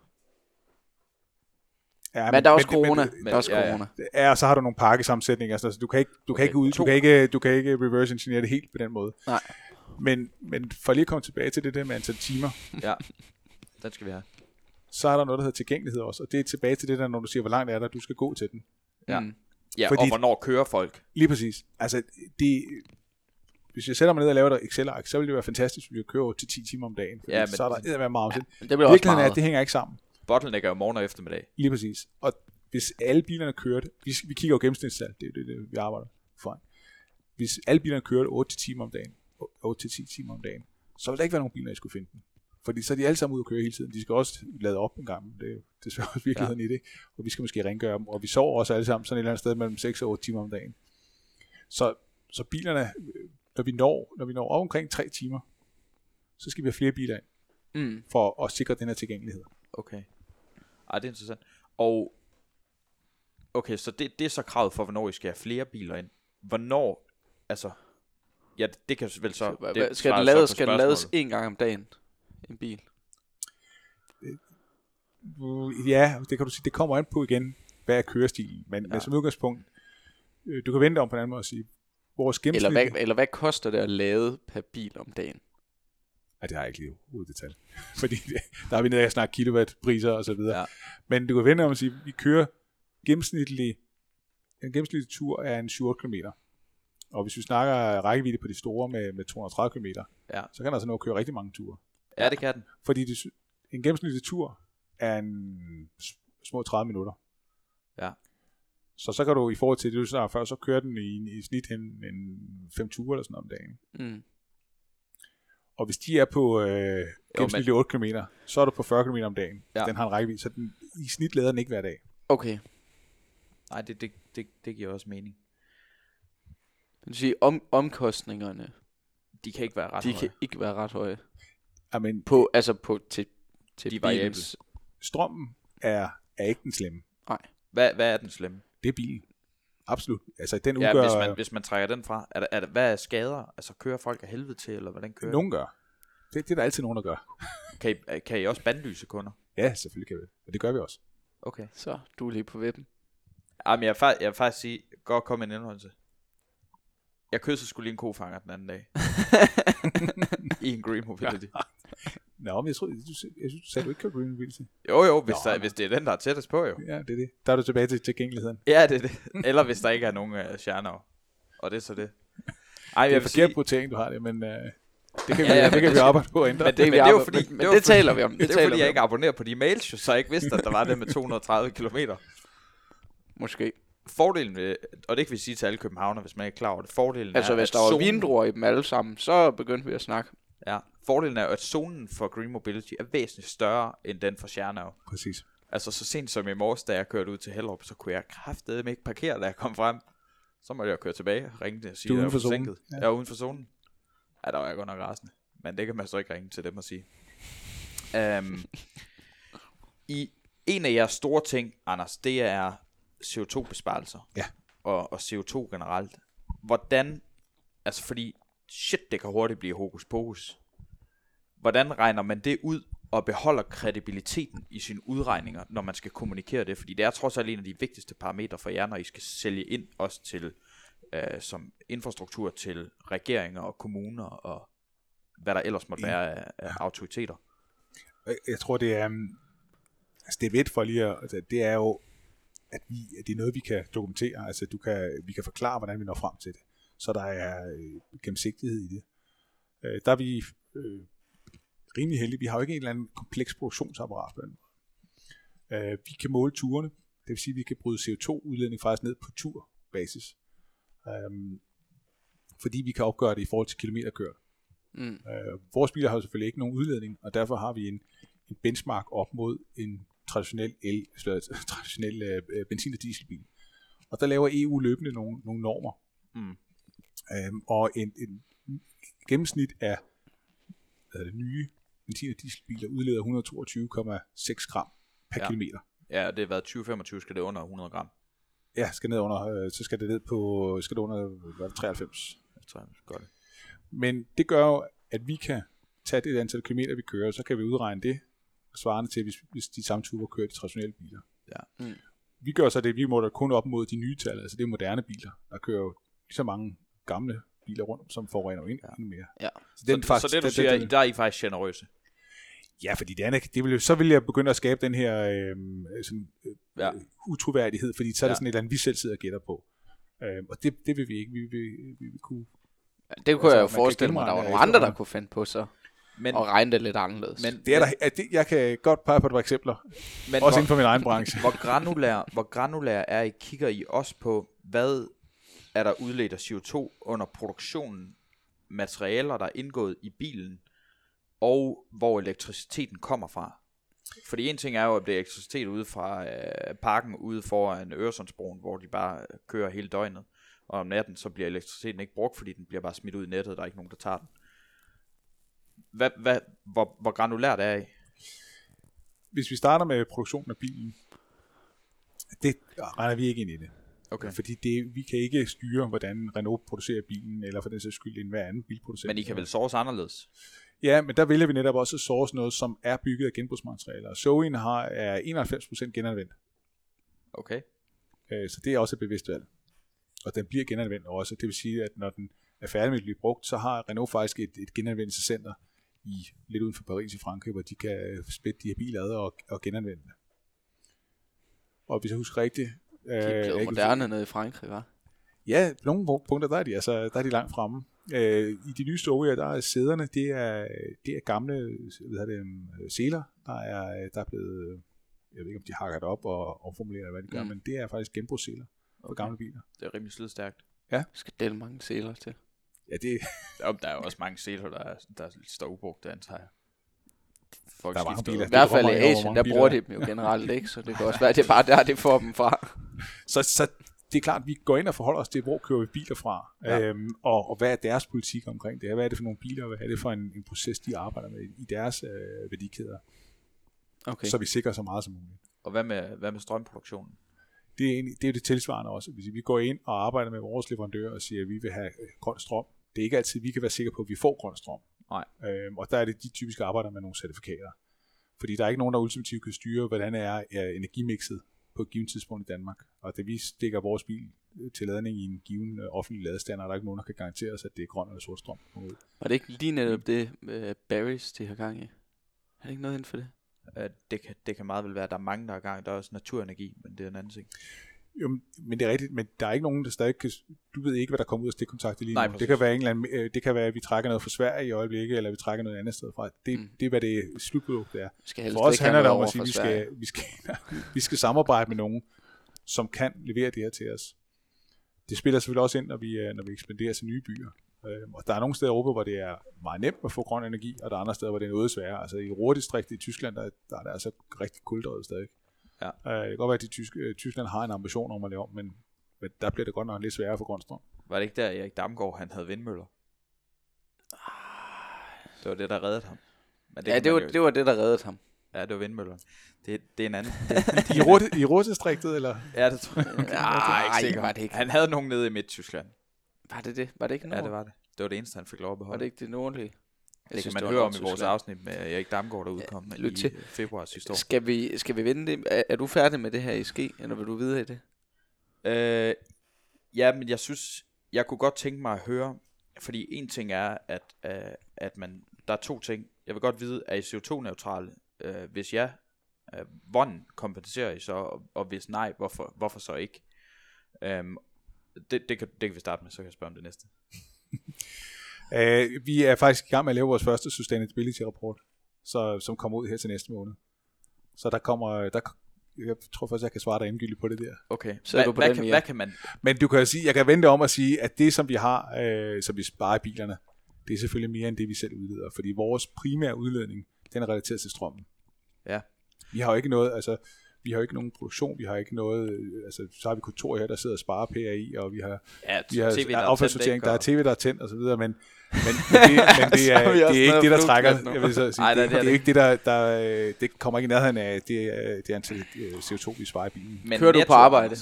ja, Men der er også men- corona. Men, Der er også ja, ja. corona. ja, og så har du nogle pakkesammensætninger, altså, så du kan ikke, du kan Okay, ikke, ud, du kan ikke, du kan ikke reverse engineer det helt på den måde. Nej. Men, men for lige at komme tilbage til det der med antal timer, Ja, den skal vi have. så er der noget, der hedder tilgængelighed også, og det er tilbage til det der, når du siger, hvor langt er der, du skal gå til den. Ja. Mm. Ja, Fordi- og hvornår kører folk? Lige præcis. Altså, det, hvis jeg sætter mig ned og laver et Excel-ark, så vil det være fantastisk, hvis vi kører 8-10 timer om dagen. Ja, men- så er der eddermame meget ja. Men det bliver også Virkeligheden er, at det hænger ikke sammen. Bottleneck er jo morgen og eftermiddag. Lige præcis. Og hvis alle bilerne kørte, vi, vi kigger jo gennemsnitstal, det er det, det, vi arbejder for. Hvis alle bilerne kørte 8-10 timer om dagen, 8-10 timer om dagen, så vil der ikke være nogen biler, der skulle finde den. Fordi så er de alle sammen ude at køre hele tiden. De skal også lade op en gang. Det er desværre også virkeligheden ja. i det. Og vi skal måske rengøre dem. Og vi sover også alle sammen sådan et eller andet sted mellem 6 og 8 timer om dagen. Så, så bilerne, øh, når vi når, når vi når op omkring 3 timer, så skal vi have flere biler ind, Mm. for at sikre den her tilgængelighed. Okay. Ej, det er interessant. Og, okay, så det, det er så kravet for, hvornår I skal have flere biler ind. Hvornår, altså, ja, det kan vel så... Hva- det Skal den lades, skal den lades en gang om dagen? En bil. Uh, Ja, det kan du sige, det kommer an på igen, hvad er kørestilen. Men, ja. men som udgangspunkt, øh, du kan vente om på en anden måde og sige, vores Eller gennemsnit... hvad, eller hvad koster det at lade per bil om dagen? Ja, det har jeg ikke lige ud i detalj. Fordi det, der er vi nede og snakke kilowattpriser og så videre. Ja. Men du kan vente om at sige, vi kører gennemsnitlig, en gennemsnitlig tur er en 7 km. Og hvis vi snakker rækkevidde på de store med, med 230 km, Ja. så kan der altså nå at køre rigtig mange ture. Ja, det kan den. Fordi det, en gennemsnitlig tur er en små 30 minutter. Ja. Så så kan du i forhold til det, du snakker før, så kører den i, i snit en, en 5 ture eller sådan noget om dagen. Mm. Og hvis de er på øh, gennemsnitlig 8 km, så er du på 40 km om dagen. Ja. Den har en rækkevidde, så den, i snit lader den ikke hver dag. Okay. Nej, det, det, det, det giver også mening. Det vil sige, om, omkostningerne, De kan ikke være ret de høje. kan ikke være ret høje. Jamen, På, altså på, til, til De er variable. bilens... strømmen er, er ikke den slemme. Hvad, hvad er den slemme? Det er bilen. Absolut. Altså, den Ja, udgør... hvis man, hvis man trækker den fra, er der, er der, hvad er skader? Altså, kører folk af helvede til, eller hvordan kører Nogen gør. Det, det er der altid nogen, der gør. Kan I, kan I også bandlyse kunder? Ja, selvfølgelig kan vi. Og det gør vi også. Okay. Så, du er lige på vippen. Jamen, jeg, vil fa- jeg vil faktisk sige, godt komme en indholdelse. Jeg kyssede skulle lige en kofanger den anden dag. I en Green Mobility. Nå, men jeg, tror, du, jeg synes, du sagde, du ikke kan Green Mobility. Jo, jo, hvis, Nå, der, hvis det er den, der er tættest på, jo. Ja, det er det. Der er du tilbage til tilgængeligheden. Ja, det er det. Eller hvis der ikke er nogen uh, stjerner. Og det er så det. Ej, Det jeg er vil forkert sige, prioritering, du har det, men uh, det kan vi, Ja, ja, det kan det vi arbejde på at ændre. men det, er men det jo fordi, men det, det taler vi om. Det, Det er taler fordi, jeg ikke abonnerer på de mails, jo, så jeg ikke vidste, at der var det med 230 km. Måske. Fordelen ved, og det kan vi sige til alle københavner, hvis man ikke er klar over det, fordelen Altså, er, hvis der var zonen- vindruer i dem alle sammen, så begyndte vi at snakke. Ja, fordelen er, at zonen for Green Mobility er væsentligt større end den for Stjernau. Præcis. Altså så sent som i morges, da jeg kørte ud til Hellerup, så kunne jeg kraftedeme ikke parkere, da jeg kom frem. Så måtte jeg køre tilbage og ringe og sige, at jeg uden for var forsinket. Ja. Jeg var uden for zonen. Ja, der var jeg godt nok rasende. Men det kan man så ikke ringe til dem og sige. Um, I en af jeres store ting, Anders, det er CO2-besparelser. Ja. Og, og CO2 generelt. Hvordan, altså fordi, shit, det kan hurtigt blive hokus pokus. Hvordan regner man det ud og beholder kredibiliteten i sine udregninger, når man skal kommunikere det? Fordi det er trods alt en af de vigtigste parametre for jer, når I skal sælge ind også til øh, som infrastruktur til regeringer og kommuner og hvad der ellers måtte være af, af autoriteter. Jeg- tror, det er... um, Altså, det er ved for lige at... Altså, det er jo, at, vi, at det er noget, vi kan dokumentere. Altså, du kan, vi kan forklare, hvordan vi når frem til det. Så der er øh, gennemsigtighed i det. Øh, der er vi øh, rimelig heldige. Vi har jo ikke en eller anden kompleks produktionsapparat på den. Øh, vi kan måle turene. Det vil sige, at vi kan bryde CO2-udledning faktisk ned på turbasis. Øh, fordi vi kan opgøre det i forhold til kilometer kørt. Mm. Øh, vores biler har selvfølgelig ikke nogen udledning, og derfor har vi en, en benchmark op mod en traditionel, el, traditionel øh, benzin- og dieselbil. Og der laver EU løbende nogle, nogle normer. Mm. Øhm, og en, en gennemsnit af hvad er det, nye benzin- og dieselbiler udleder 122,6 gram per Ja. ja. kilometer. Ja, det har været 2025, skal det under 100 gram. Ja, skal ned under, øh, så skal det ned på skal det under hvad er det, 93. Jeg tror, jeg gør det. Men det gør jo, at vi kan tage det antal kilometer, vi kører, så kan vi udregne det, svarende til, hvis, hvis de samme ture kører de traditionelle biler. Ja. Mm. Vi gør så det, vi måler kun op mod de nye tal, altså det er moderne biler. Der kører jo lige så mange gamle biler rundt, som forurener ind, ja. mere. Ja. Så, Den, så, så det, du siger, der er I faktisk generøse. Ja, fordi det andet, det vil, jo- så vil jeg begynde at skabe den her øh, sådan, øh, Ja. ja. utroværdighed, fordi så er det Ja. sådan et eller andet, vi selv sidder og gætter på. Øh, og det, det vil vi ikke. Vi vil, vi vil kunne Det kunne Altså, jeg jo kan forestille mig, der var nogle andre, der kunne finde på så. Men, Og regne det lidt anderledes. men, Det er der, at det, jeg kan godt pege på et par eksempler, men også hvor, inden for min egen branche. hvor, granulær, hvor granulær er I? Kigger I også på, hvad er der udledt af CO2 under produktionen, materialer, der er indgået i bilen, og hvor elektriciteten kommer fra? Fordi en ting er jo, at det er elektricitet ude fra øh, parken ude foran Øresundsbroen, hvor de bare kører hele døgnet. Og om natten, så bliver elektriciteten ikke brugt, fordi den bliver bare smidt ud i nettet, der er ikke nogen, der tager den. Hvad, hvad, hvor, hvor granulært er I? Hvis vi starter med produktionen af bilen, det regner vi ikke ind i det. Okay. Fordi det, vi kan ikke styre, hvordan Renault producerer bilen, eller for den sags skyld en hver anden bilproducent. Men I kan vel source anderledes? Ja, men der vælger vi netop også at source noget, som er bygget af genbrugsmaterialer. Zoe'en har er 91% genanvendt, Okay. øh, så det er også et bevidst valg. Og den bliver genanvendt også. Det vil sige, at når den er færdig med at blive brugt, så har Renault faktisk et, et genanvendelsescenter i lidt uden for Paris i Frankrig, hvor de kan splitte de her biler ad og, og genanvende det. Og hvis jeg husker rigtigt... de er blevet ikke- moderne nede i Frankrig, var. Ja, på nogle pu- punkter, der er de, altså, der er de langt fremme. Øh, I de nye Zoe'er, der er sæderne, det er, det er gamle hvad det, um, seler, der er, der er blevet, jeg ved ikke om de hakker det op og omformulerer, hvad de gør, Mm. men det er faktisk genbrugsseler Okay. gamle biler. Det er rimelig slidstærkt. Der skal dele mange seler til. Ja, det, Der, der er jo også mange seler, der, er, der står ubrugte, antager jeg. Folk Der er mange biler. I hvert fald i Asien, der bruger der de dem jo generelt ikke, så det kan også være, at det er bare der, de får dem fra. så, så det er klart, at vi går ind og forholder os til, hvor kører vi biler fra, Ja. ja. øhm, og, og hvad er deres politik omkring det her? Hvad er det for nogle biler, og hvad er det for en, en proces, de arbejder med i deres øh, værdikæder, Okay. så vi sikrer så meget som muligt. Og hvad med, hvad med strømproduktionen? det er, egentlig, det er jo det tilsvarende også. Hvis vi går ind og arbejder med vores leverandører og siger, at vi vil have øh, grøn strøm, det er ikke altid, vi kan være sikre på, at vi får grøn strøm. Nej. Øhm, og der er det, de typisk arbejder med nogle certifikater. Fordi der er ikke nogen, der ultimativt kan styre, hvordan er er energimixet på et givet tidspunkt i Danmark. Og da vi stikker vores bil øh, til ladning i en given øh, offentlig ladestander, er der ikke nogen, der kan garantere os, at det er grøn eller sort strøm. Var det ikke lige netop det, uh, Barry's, de har gang i? Er det ikke noget inden for det? Uh, det, kan, det kan meget vel være, at der er mange, der er i gang. Der er også naturenergi, men det er en anden ting. Jo, men det er rigtigt, men der er ikke nogen, der stadig kan... Du ved ikke, hvad der kommer ud af stikkontakter lige Nej, nu. præcis. Det kan, være en eller anden, øh, det kan være, at vi trækker noget fra Sverige i øjeblikket, eller vi trækker noget andet sted fra. Det, Mm. det er, hvad det slutprodukt er. Skal helst For os handler det om at sige, at vi skal, vi, skal, vi skal samarbejde med nogen, som kan levere det her til os. Det spiller selvfølgelig også ind, når vi, øh, når vi ekspanderer til nye byer. Øhm, Og der er nogle steder i Europa, hvor det er meget nemt at få grøn energi, og der er andre steder, hvor det er noget sværere. Altså i Ruhrdistriktet i Tyskland, der, der er det altså rigtig kuldrøget stadig. Ja. Øh, Det kan godt være, at de tyske, øh, Tyskland har en ambition om at lave om, men, men der bliver det godt nok lidt sværere at få grøn strøm. Var det ikke der, Erik Damgaard, han havde vindmøller? Det var det, der reddede ham. Men Ja, kan det var, jo- det var det, der reddede ham. Ja, det var vindmøllerne. Det, det er en anden. I, Ruhr, i Ruhrdistriktet, eller? ja, det tror jeg. Nej, ikke sikker. var det ikke. Han havde nogen nede i Midt-Tyskland. Var det det? Var det ikke Ja, nord? det var det. Det var det eneste, han fik lov at Var beholde. det ikke det nordlige? Jeg det synes, kan man var høre om i vores afsnit med Erik Damgaard, der udkom lyt i til. februar sidste år. Skal vi, skal vi vende det? Er, er du færdig med det her i ske, eller vil du videre i det? Øh, ja, men jeg synes, jeg kunne godt tænke mig at høre, fordi en ting er, at, øh, at man, der er to ting. Jeg vil godt vide, er I CO2-neutrale? Øh, hvis ja, øh, hvordan kompenserer I så, og, og hvis nej, hvorfor, hvorfor så ikke? Øhm, det, det, kan, det kan vi starte med, så kan jeg spørge om det næste. Øh, vi er faktisk i gang med at lave vores første sustainability-rapport, så, som kommer ud her til næste måned. Så der kommer, der, jeg tror faktisk, jeg kan svare dig endegyldigt på det der. Okay, Så hvad, du på hvad, den kan, hvad kan man... Men du kan jo sige, jeg kan vente om at sige, at det, som vi har, øh, som vi sparer i bilerne, det er selvfølgelig mere end det, vi selv udleder. Fordi vores primære udledning, den er relateret til strømmen. Ja. Vi har jo ikke noget, altså, vi har jo ikke nogen produktion, vi har ikke noget, øh, altså så har vi kontor her, der sidder og sparer PR i, og vi har, Ja, vi har TV, der er affaldssortering, der er tv, der er tændt og så videre, men, men, men, det, men det, er, det er ikke det, der trækker, jeg vil så sige, Ej, det, nej, det er det, det er ikke det, der, der, øh, det kommer ikke i nærheden af, det er, det antal øh, CO2, vi sparer i bilen. Men Kører du på arbejde?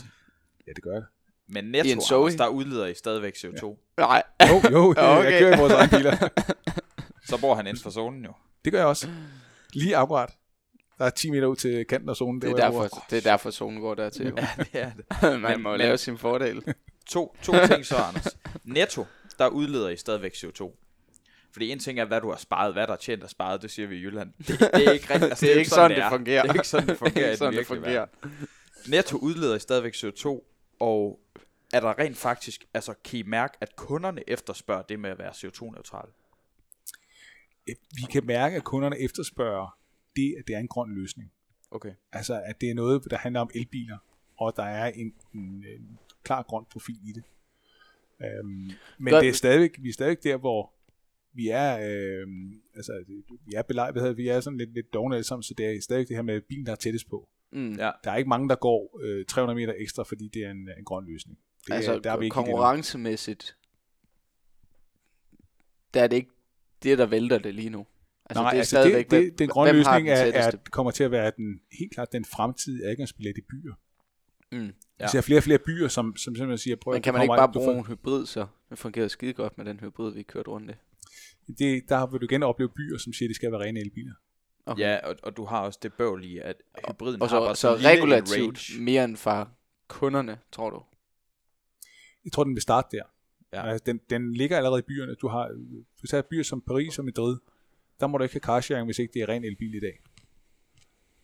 Ja, det gør det. Men I netto, en Zoe? Anders, der udleder I stadigvæk CO2. Nej. Jo, jo, Ja, okay. jeg kører i vores egen biler. Så bor han inden for zonen jo. Det gør jeg også. Lige akkurat. Der er 10 meter ud til kanten af zonen. Det er hvor derfor, bor. det er derfor zonen går dertil. Ja, det er det. Man må men- lave sin fordel. To, to ting så, Anders. Netto, der udleder I stadigvæk CO2. Fordi en ting er, hvad du har sparet, hvad der er tjent og sparet, det siger vi i Jylland. Det, det er ikke rigtigt. Altså, Det er ikke sådan, det er. fungerer. Det er ikke sådan, det fungerer. Det er i ikke sådan, det fungerer. Netto udleder I stadigvæk CO2, og er der rent faktisk, altså kan I mærke, at kunderne efterspørger det med at være CO2-neutral? Vi kan mærke, at kunderne efterspørger det, at det er en grøn løsning. Okay. Altså, at det er noget, der handler om elbiler, og der er en, en, en klar grøn profil i det. Øhm, men Gør- det er stadigvæk, vi er stadigvæk der, hvor vi er, øhm, altså, vi er belejret, vi er sådan lidt, lidt dogne alle sammen, så det er stadigvæk det her med bilen, der er tættest på. Mm. Ja. Der er ikke mange, der går øh, 300 meter ekstra, fordi det er en, en grøn løsning. Det er, altså, der er vi ikke konkurrencemæssigt, der er det ikke det, der vælter det lige nu. Altså, Nej, det er altså det, hvem- det, den grønne hvem har løsning den er, er, kommer til at være den, helt klart den fremtidige adgangsbillet i byer. Mm. Ja. Vi ser flere og flere byer, som, som simpelthen siger, prøv Men at kan man ikke bare bruge får- en hybrid, så det fungerer skide godt med den hybrid, vi kørte rundt i. det, der vil du igen opleve byer, som siger, at det skal være rene elbiler. Okay. Ja, og, og du har også det bøvl i, at hybriden Og har så, bare så en regulativt range. mere end for kunderne, tror du? Jeg tror, den vil starte der. Ja. Altså, den, den ligger allerede i byerne. Du har du tager byer som Paris og Madrid. Der må du ikke have carsharing, hvis ikke det er ren elbil i dag.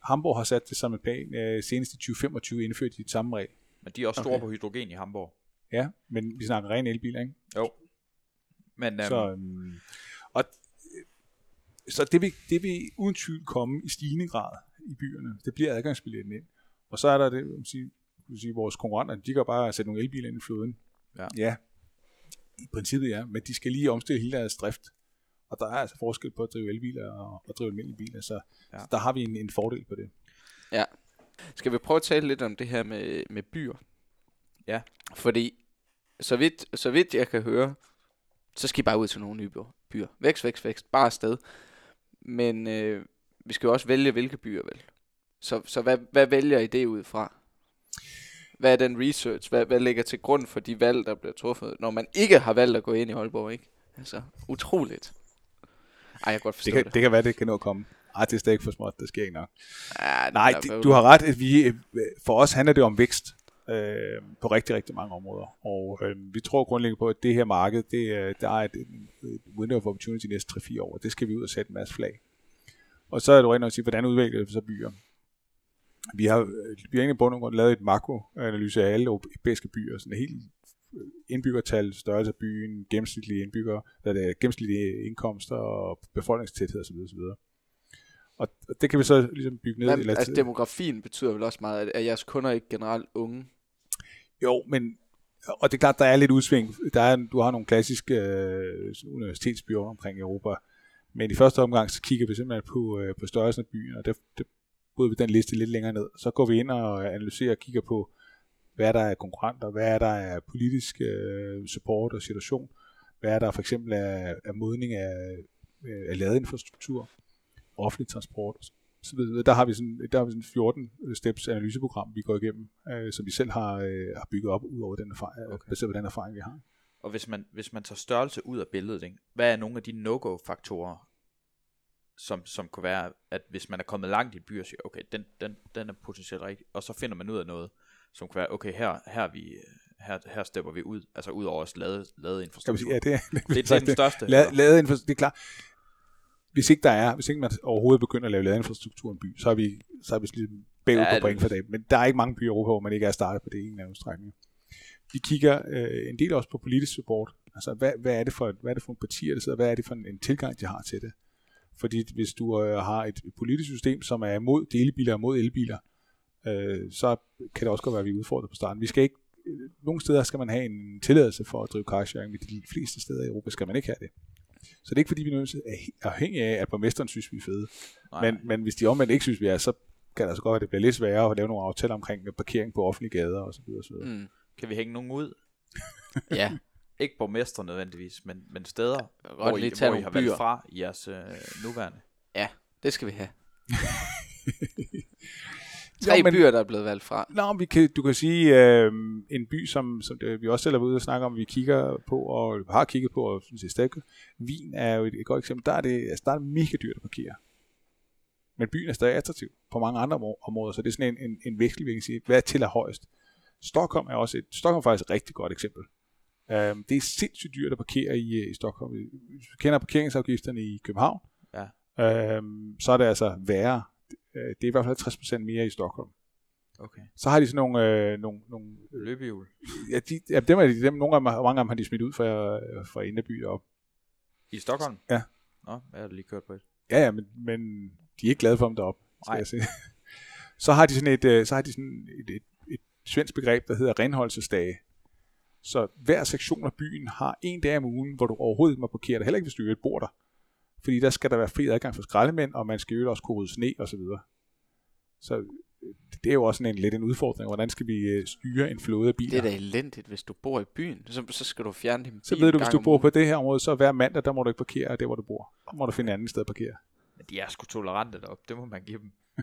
Hamburg har sat det som en plan. Øh, senest i 2025 indført de samme regel. Men de er også store Okay. på hydrogen i Hamburg. Ja, men vi snakker ren elbil, ikke? Jo. Men øhm, Så, øhm, og, så det, vil, det vil uden tvivl komme i stigende grad i byerne. Det bliver adgangsbilletten ind. Og så er der det, man sige, man sige, vores konkurrenter, de kan bare sætte nogle elbiler ind i floden. Ja. ja. I princippet ja, men de skal lige omstille hele deres drift. Og der er altså forskel på at drive elbiler og at drive almindelige biler, så, Ja. ja. så der har vi en, en fordel på det. Skal vi prøve at tale lidt om det her med, med byer? Ja. Fordi, så vidt, så vidt jeg kan høre, så skal I bare ud til nogle nye byer. byer. Vækst, vækst, vækst. Bare afsted. Men øh, vi skal jo også vælge, hvilke byer vel. Så, så hvad, hvad vælger I det ud fra? Hvad er den research? Hvad, hvad ligger til grund for de valg, der bliver truffet, når man ikke har valgt at gå ind i Aalborg, ikke? Altså, utroligt. Ej, jeg kan godt forstå Det det. kan, det kan være, det kan nå at komme. Ej, det er stadig for småt, det sker ikke nok. Ja, det Nej, det, du har ret. At vi, øh, for os handler det om vækst øh, på rigtig, rigtig mange områder. Og øh, vi tror grundlæggende på, at det her marked, det, øh, der er et, et window of opportunity næste 3-4 år. Det skal vi ud og sætte en masse flag. Og så er det rent at sige, hvordan udvikler det så byer? Vi har, øh, vi har egentlig på grund lavet et makroanalyse af alle europæiske byer, sådan helt indbyggertal, størrelse af byen, gennemsnitlige indbygger, hvad det er, gennemsnitlige indkomster og befolkningstæthed osv. osv. Og og det kan vi så ligesom bygge ned. Men, eller altså, demografien betyder vel også meget, at, jeres kunder ikke generelt unge. Jo, men og det er klart, der er lidt udsving. Der er, du har nogle klassiske øh, universitetsbyer omkring Europa, men i første omgang, så kigger vi simpelthen på, øh, på størrelsen af byen, og der, der bryder vi den liste lidt længere ned. Så går vi ind og analyserer og kigger på, hvad der er konkurrenter, hvad er der er politisk øh, support og situation, hvad er der for eksempel af, af modning af, øh, af ladeinfrastruktur, offentlig transport så videre. Der har vi sådan, der har vi sådan 14 steps analyseprogram, vi går igennem, øh, som vi selv har, øh, har bygget op ud over den erfaring, okay. baseret på den erfaring, vi har. Og hvis man, hvis man tager størrelse ud af billedet, ikke? hvad er nogle af de no-go-faktorer, som, som kunne være, at hvis man er kommet langt i en by og siger, okay, den, den, den er potentielt rigtig, og så finder man ud af noget, som kunne være, okay, her, her, er vi, her, her stepper vi ud, altså ud over os lade, lade infrastruktur. sige, ja, det, er- det, det er den største. La, eller? ladeinfra- det er klart. Hvis ikke der er, hvis ikke man overhovedet begynder at lave ladeinfrastruktur i en by, så er vi, så er vi ligesom bagud Ja, det- på point for dag. Men der er ikke mange byer i Europa, hvor man ikke er startet på det i en eller anden. Vi kigger øh, en del også på politisk support. Altså, hvad, hvad, er det for, hvad er det for en partier, der sidder? Hvad er det for en, en tilgang, de har til det? Fordi hvis du øh, har et politisk system, som er imod delebiler og mod elbiler, øh, så kan det også godt være, at vi er udfordret på starten. Vi skal ikke, øh, nogle steder skal man have en tilladelse for at drive carsharing, men de fleste steder i Europa skal man ikke have det. Så det er ikke fordi, vi nødvendigvis er afhængige af, at borgmesteren synes, vi er fede. Nej, Men, men hvis de omvendt ikke synes, vi er, så kan det altså godt være, at det bliver lidt sværere at lave nogle aftaler omkring parkering på offentlige gader og så videre. Og så videre. Mm. Kan vi hænge nogen ud? Ja, Ikke borgmester nødvendigvis, men, men steder, godt hvor, I, lige tage hvor I har valgt byer. fra i jeres øh, nuværende. det skal vi have. Tre Jo, men- byer, der er blevet valgt fra. Nå, vi kan, du kan sige, øh, en by, som, som det, vi også selv er ude og snakke om, vi kigger på, og har kigget på, og synes, det er. Wien er jo et, et godt eksempel. Der er det, altså, der er det mega dyrt at parkere. Men byen er stadig attraktiv på mange andre områder, så det er sådan en, en, en kan sige, hvad til er højest. Stockholm er også et, Stockholm er faktisk et rigtig godt eksempel. Um, det er sindssygt dyrt at parkere i, øh, i Stockholm. Hvis du kender parkeringsafgifterne i København, Ja. um, så er det altså værre. Øh, Det er i hvert fald 60% mere i Stockholm. Okay. Så har de sådan nogle, øh, nogle, nogle Løbehjul. Ja, de, ja dem er de, dem, nogle af dem, mange af dem har de smidt ud fra, fra Indeby op. I Stockholm? Ja. Nå, jeg har lige kørt på et. Ja, ja, men, men de er ikke glade for dem deroppe, skal Nej. jeg sige. Så har de sådan et, øh, så har de sådan et, et, et svensk begreb, der hedder renholdelsesdage. Så hver sektion af byen har en dag om ugen, hvor du overhovedet må parkere dig, heller ikke hvis du ikke bor der. Fordi der skal der være fri adgang for skraldemænd, og man skal jo også kunne rydde sne og så videre. Så øh, det er jo også sådan en, lidt en udfordring. Hvordan skal vi øh, styre en flåde af biler? Det er da elendigt, hvis du bor i byen. Så, så skal du fjerne din bil Så ved du, en hvis du bor på det her område, så hver mandag, der må du ikke parkere der, hvor du bor. Der må du finde et andet sted at parkere. Men de er sgu tolerante deroppe, det må man give dem.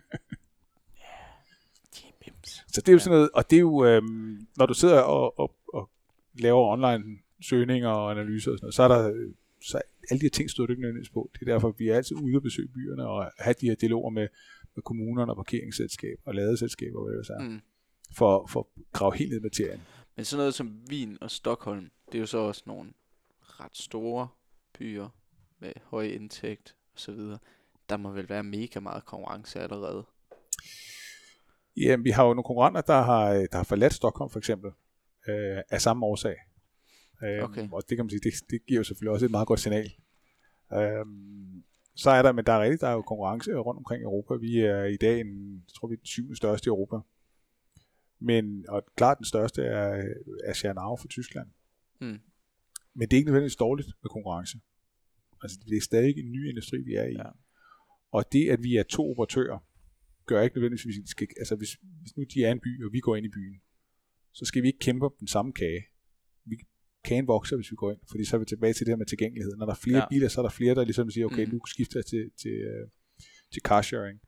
De er bims. Så det er jo sådan noget, og det er jo, øhm, når du sidder og, og, og laver online søgninger og analyser og sådan noget, så er der, øh, så alle de her ting stod du ikke nødvendigvis på. Det er derfor, vi er altid ude og besøge byerne og have de her dialoger med, med kommunerne og parkeringsselskaber og ladeselskaber, hvad det så er, mm. For, for at grave helt ned i materien. Men sådan noget som Wien og Stockholm, det er jo så også nogle ret store byer med høj indtægt og så videre. Der må vel være mega meget konkurrence allerede. Jamen, vi har jo nogle konkurrenter, der har, der har forladt Stockholm for eksempel, øh, af samme årsag. Øh, Okay. Og det kan man sige, det, det giver jo selvfølgelig også et meget godt signal. Øh, så er der, men der er rigtigt, der er jo konkurrence rundt omkring i Europa. Vi er i dag en, jeg tror vi er den syvende største i Europa. Men, og klart den største er, er Schernau for Tyskland. Mm. Men det er ikke nødvendigvis dårligt med konkurrence. Altså, det er stadig en ny industri, vi er i. Ja. Og det, at vi er to operatører, gør ikke nødvendigvis, at vi skal, altså hvis, hvis nu de er en by, og vi går ind i byen, så skal vi ikke kæmpe om den samme kage. Kagen vokser, hvis vi går ind, fordi så er vi tilbage til det her med tilgængelighed. Når der er flere Ja. biler, så er der flere, der ligesom siger, okay, Mhm. nu skifter jeg til, til, øh, til carsharing,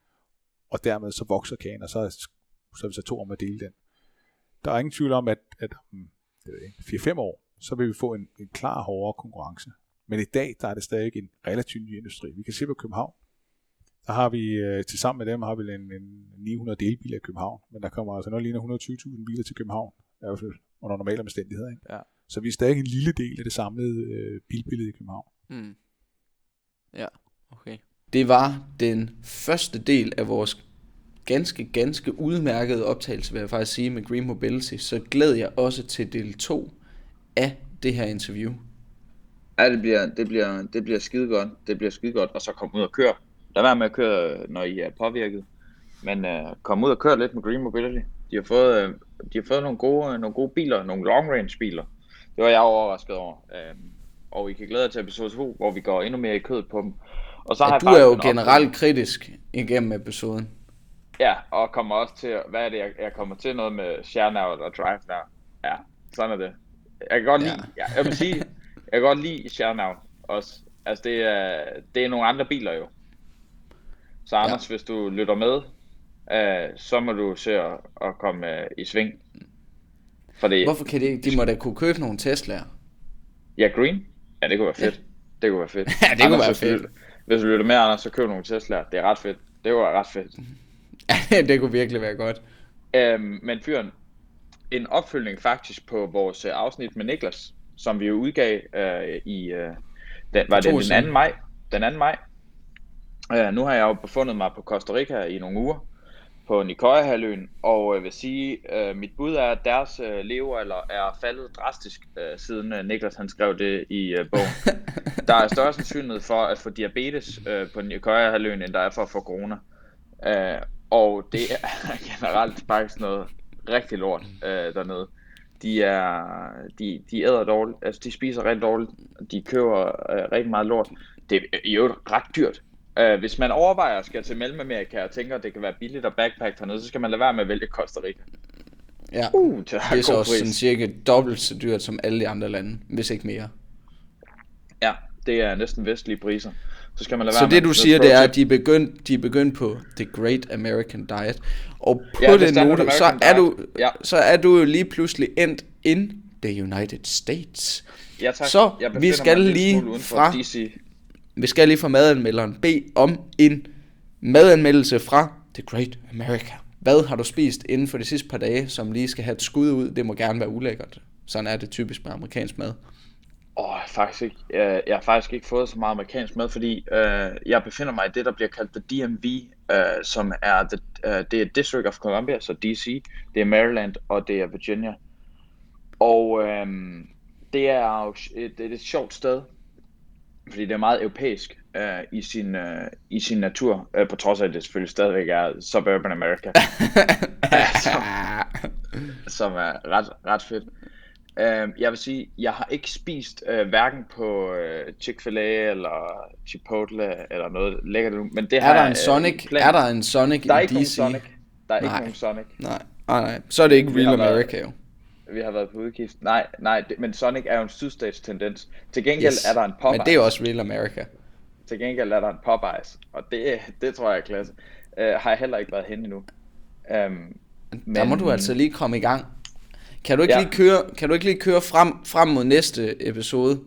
og dermed så vokser kagen, og så er, så er vi så to om at dele den. Der er ingen tvivl om, at, at om ikke, 4-5 år, så vil vi få en, en klar hårdere konkurrence. Men i dag, der er det stadig en relativt ny industri. Vi kan se på København, der har vi, øh, til sammen med dem, har vi en, en 900 delbiler i København, men der kommer altså noget ligner 120.000 biler til København, i hvert fald under normale omstændigheder. Ikke? Ja. Så vi er stadig en lille del af det samlede øh, bilbillede i København. Mm. Ja, okay. Det var den første del af vores ganske, ganske udmærkede optagelse, vil jeg faktisk sige, med Green Mobility. Så glæder jeg også til del 2 af det her interview. Ja, det bliver, det bliver, det bliver skide godt. Det bliver skide godt. Og så komme ud og køre. Lad være med at køre, når I er påvirket. Men uh, kom ud og kør lidt med Green Mobility. De har fået, uh, de har fået nogle, gode, nogle gode biler, nogle long range biler. Det var jeg overrasket over. Uh, og I kan glæde jer til episode 2, hvor vi går endnu mere i kødet på dem. Og så har Ja, jeg du er jo en generelt kritisk igennem episoden. Ja, og kommer også til, hvad er det, jeg, jeg kommer til noget med Share og Drive Now. Ja, sådan er det. Jeg kan godt Ja. lide, ja, jeg vil sige, jeg kan godt lide Share også. Altså, det er, det er nogle andre biler jo. Så Anders, ja. hvis du lytter med, øh, så må du se at, at komme øh, i sving. Fordi, Hvorfor kan de ikke? De må da kunne købe nogle Tesla'er. ja, Green, ja, det kunne være fedt. Det kunne være fedt. Ja, det kunne være fedt. Hvis du lytter med, Anders, så køb nogle Tesla'er. Det er ret fedt. Det var ret fedt. det kunne virkelig være godt. Øhm, men fyren, en opfølgning faktisk på vores øh, afsnit med Niklas, som vi jo udgav øh, i, øh, den, var det den siden. 2. maj? Den 2. maj. Øh, nu har jeg jo befundet mig på Costa Rica i nogle uger på Nicoya-halvøen, og jeg vil sige, øh, mit bud er, at deres øh, levealder er faldet drastisk, øh, siden øh, Niklas han skrev det i øh, bogen. der er større sandsynlighed for at få diabetes øh, på Nicoya-halvøen, end der er for at få corona. Øh, og det er generelt faktisk noget rigtig lort øh, dernede. De er, de, de æder dårligt, altså de spiser rigtig dårligt, de køber øh, rigtig meget lort. Det er øvrigt ret dyrt Uh, hvis man overvejer at skal til Mellemamerika og tænker, at det kan være billigt at backpack hernede, så skal man lade være med at vælge Costa Rica. Ja. Uh, det Det er, så også pris. sådan cirka dobbelt så dyrt som alle de andre lande, hvis ikke mere. Ja, det er næsten vestlige priser. Så skal man lade Så være det med du siger, det er, at de er begyndt, de er begyndt på The Great American Diet. Og på Ja, den note, så er, du. Ja. så er du jo lige pludselig endt in the United States. Ja, tak. Så, vi skal lige fra- DC. Vi skal lige fra madanmelderen bede om en madanmeldelse fra The Great America. Hvad har du spist inden for de sidste par dage, som lige skal have et skud ud? Det må gerne være ulækkert. Sådan er det typisk med amerikansk mad. Åh, oh, faktisk ikke. Jeg, jeg har faktisk ikke fået så meget amerikansk mad, fordi øh, jeg befinder mig i det, der bliver kaldt the DMV, øh, som er the, øh, det er District of Columbia, så DC, det er Maryland og det er Virginia. Og øh, det er jo et, det er et sjovt sted, fordi det er meget europæisk øh, i, sin, øh, i sin natur, øh, på trods af, at det selvfølgelig stadigvæk er Suburban America. som er ret, ret fedt. Uh, jeg vil sige, jeg har ikke spist uh, hverken på uh, Chick-fil-A eller Chipotle eller noget lækkert nu, men det Er har der en øh, Sonic? plan- Er der en Sonic Der er i ikke nogen DC? Sonic. Der er ikke Nej. nogen Sonic. Nej, nej, nej. Så er det ikke Real America jo. Vi har været på udgift. Nej, nej, det, men Sonic er jo en sydstats tendens. Til gengæld Yes. er der en Popeyes. Men det er også Real America. Til gengæld er der en Popeyes, og det, det tror jeg er klasse. Uh, har jeg heller ikke været hen endnu. Um, Der må du altså lige komme i gang. Kan du ikke, Ja. lige, køre, kan du ikke lige køre frem, frem mod næste episode?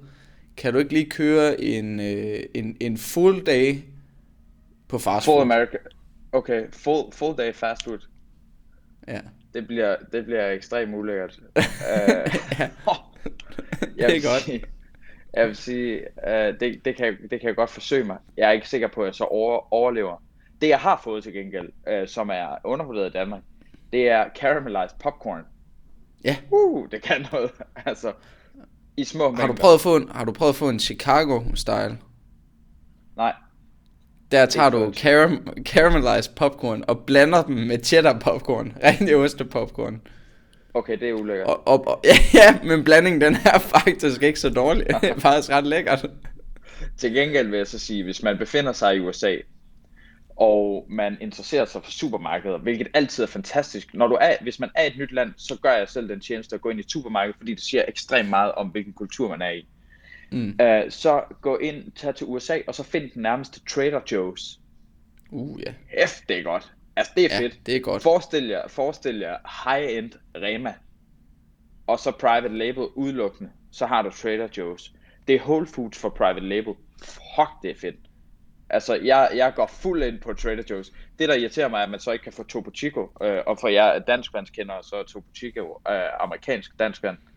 Kan du ikke lige køre en, øh, en, en full day på fast Full food? America. Okay, full, full day fast food. Ja. Det bliver, det bliver ekstremt ulækkert. uh, ja. jeg Det er godt. Sige, jeg vil sige, uh, det, det, kan, det kan jeg godt forsøge mig. Jeg er ikke sikker på, at jeg så over, overlever. Det jeg har fået til gengæld, uh, som er undervurderet i Danmark, det er caramelized popcorn. Ja. Uh, det kan noget. altså, i små Har du prøvet at få en, har du prøvet at få en Chicago style? Nej, Der tager du caram- caramelized popcorn og blander dem med cheddar popcorn. Rigtig ostepopcorn. okay, det er ulækkert. Og, og, og, ja, ja, men blandingen den er faktisk ikke så dårlig. Det er faktisk ret lækkert. Til gengæld vil jeg så sige, hvis man befinder sig i USA, og man interesserer sig for supermarkeder, hvilket altid er fantastisk. Når du er, hvis man er i et nyt land, så gør jeg selv den tjeneste at gå ind i et supermarked, fordi det siger ekstremt meget om, hvilken kultur man er i. Mm. Uh, så gå ind, tag til USA, og så find den nærmeste Trader Joe's. Uh, ja. F, det er godt. Altså, det er Ja, fedt. det er godt. Forestil jer, forestil jer high-end Rema, og så private label udelukkende, så har du Trader Joe's. Det er Whole Foods for private label. Fuck, det er fedt. Altså, jeg, jeg går fuld ind på Trader Joe's. Det, der irriterer mig, er, at man så ikke kan få Topo Chico. Øh, og for jer danskvandskendere, så er Topo Chico øh, amerikansk danskvand. Øh,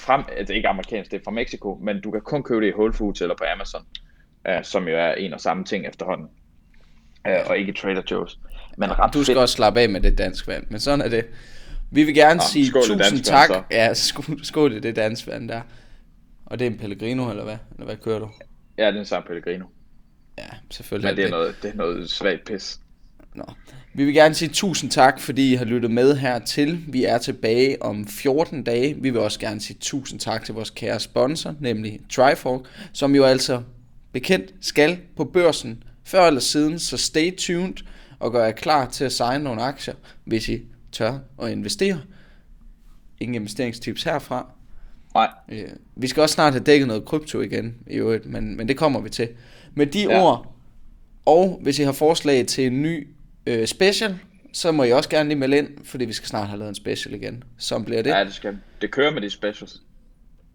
frem, altså ikke amerikansk, det er fra Mexico, men du kan kun købe det i Whole Foods eller på Amazon. Øh, som jo er en og samme ting efterhånden. Øh, og ikke Trader Joe's. Men ret Du skal fedt. også slappe af med det dansk vand, men sådan er det. Vi vil gerne Nå, sige tusind tak. vand. Ja, skål, skål i det dansk vand der. Og det er en Pellegrino, eller hvad? Eller hvad kører du? Ja, det er en San Pellegrino. Ja, selvfølgelig. Men det er noget, det er noget svagt pis. Nå. Vi vil gerne sige tusind tak, fordi I har lyttet med hertil. Vi er tilbage om 14 dage. Vi vil også gerne sige tusind tak til vores kære sponsor, nemlig Trifork, som jo altså bekendt skal på børsen før eller siden, så stay tuned og gør jer klar til at signe nogle aktier, hvis I tør at investere. Ingen investeringstips herfra. Nej, Øh, vi skal også snart have dækket noget krypto igen, i øvrigt, men, men det kommer vi til. Med de ja. Ord, og hvis I har forslag til en ny øh, special, så må I også gerne lige melde ind, fordi vi skal snart have lavet en special igen. Så bliver det. ja, det skal Det kører med de specials.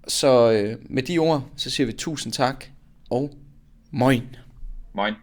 Så øh, med de ord, så siger vi tusind tak, og moin. Moin.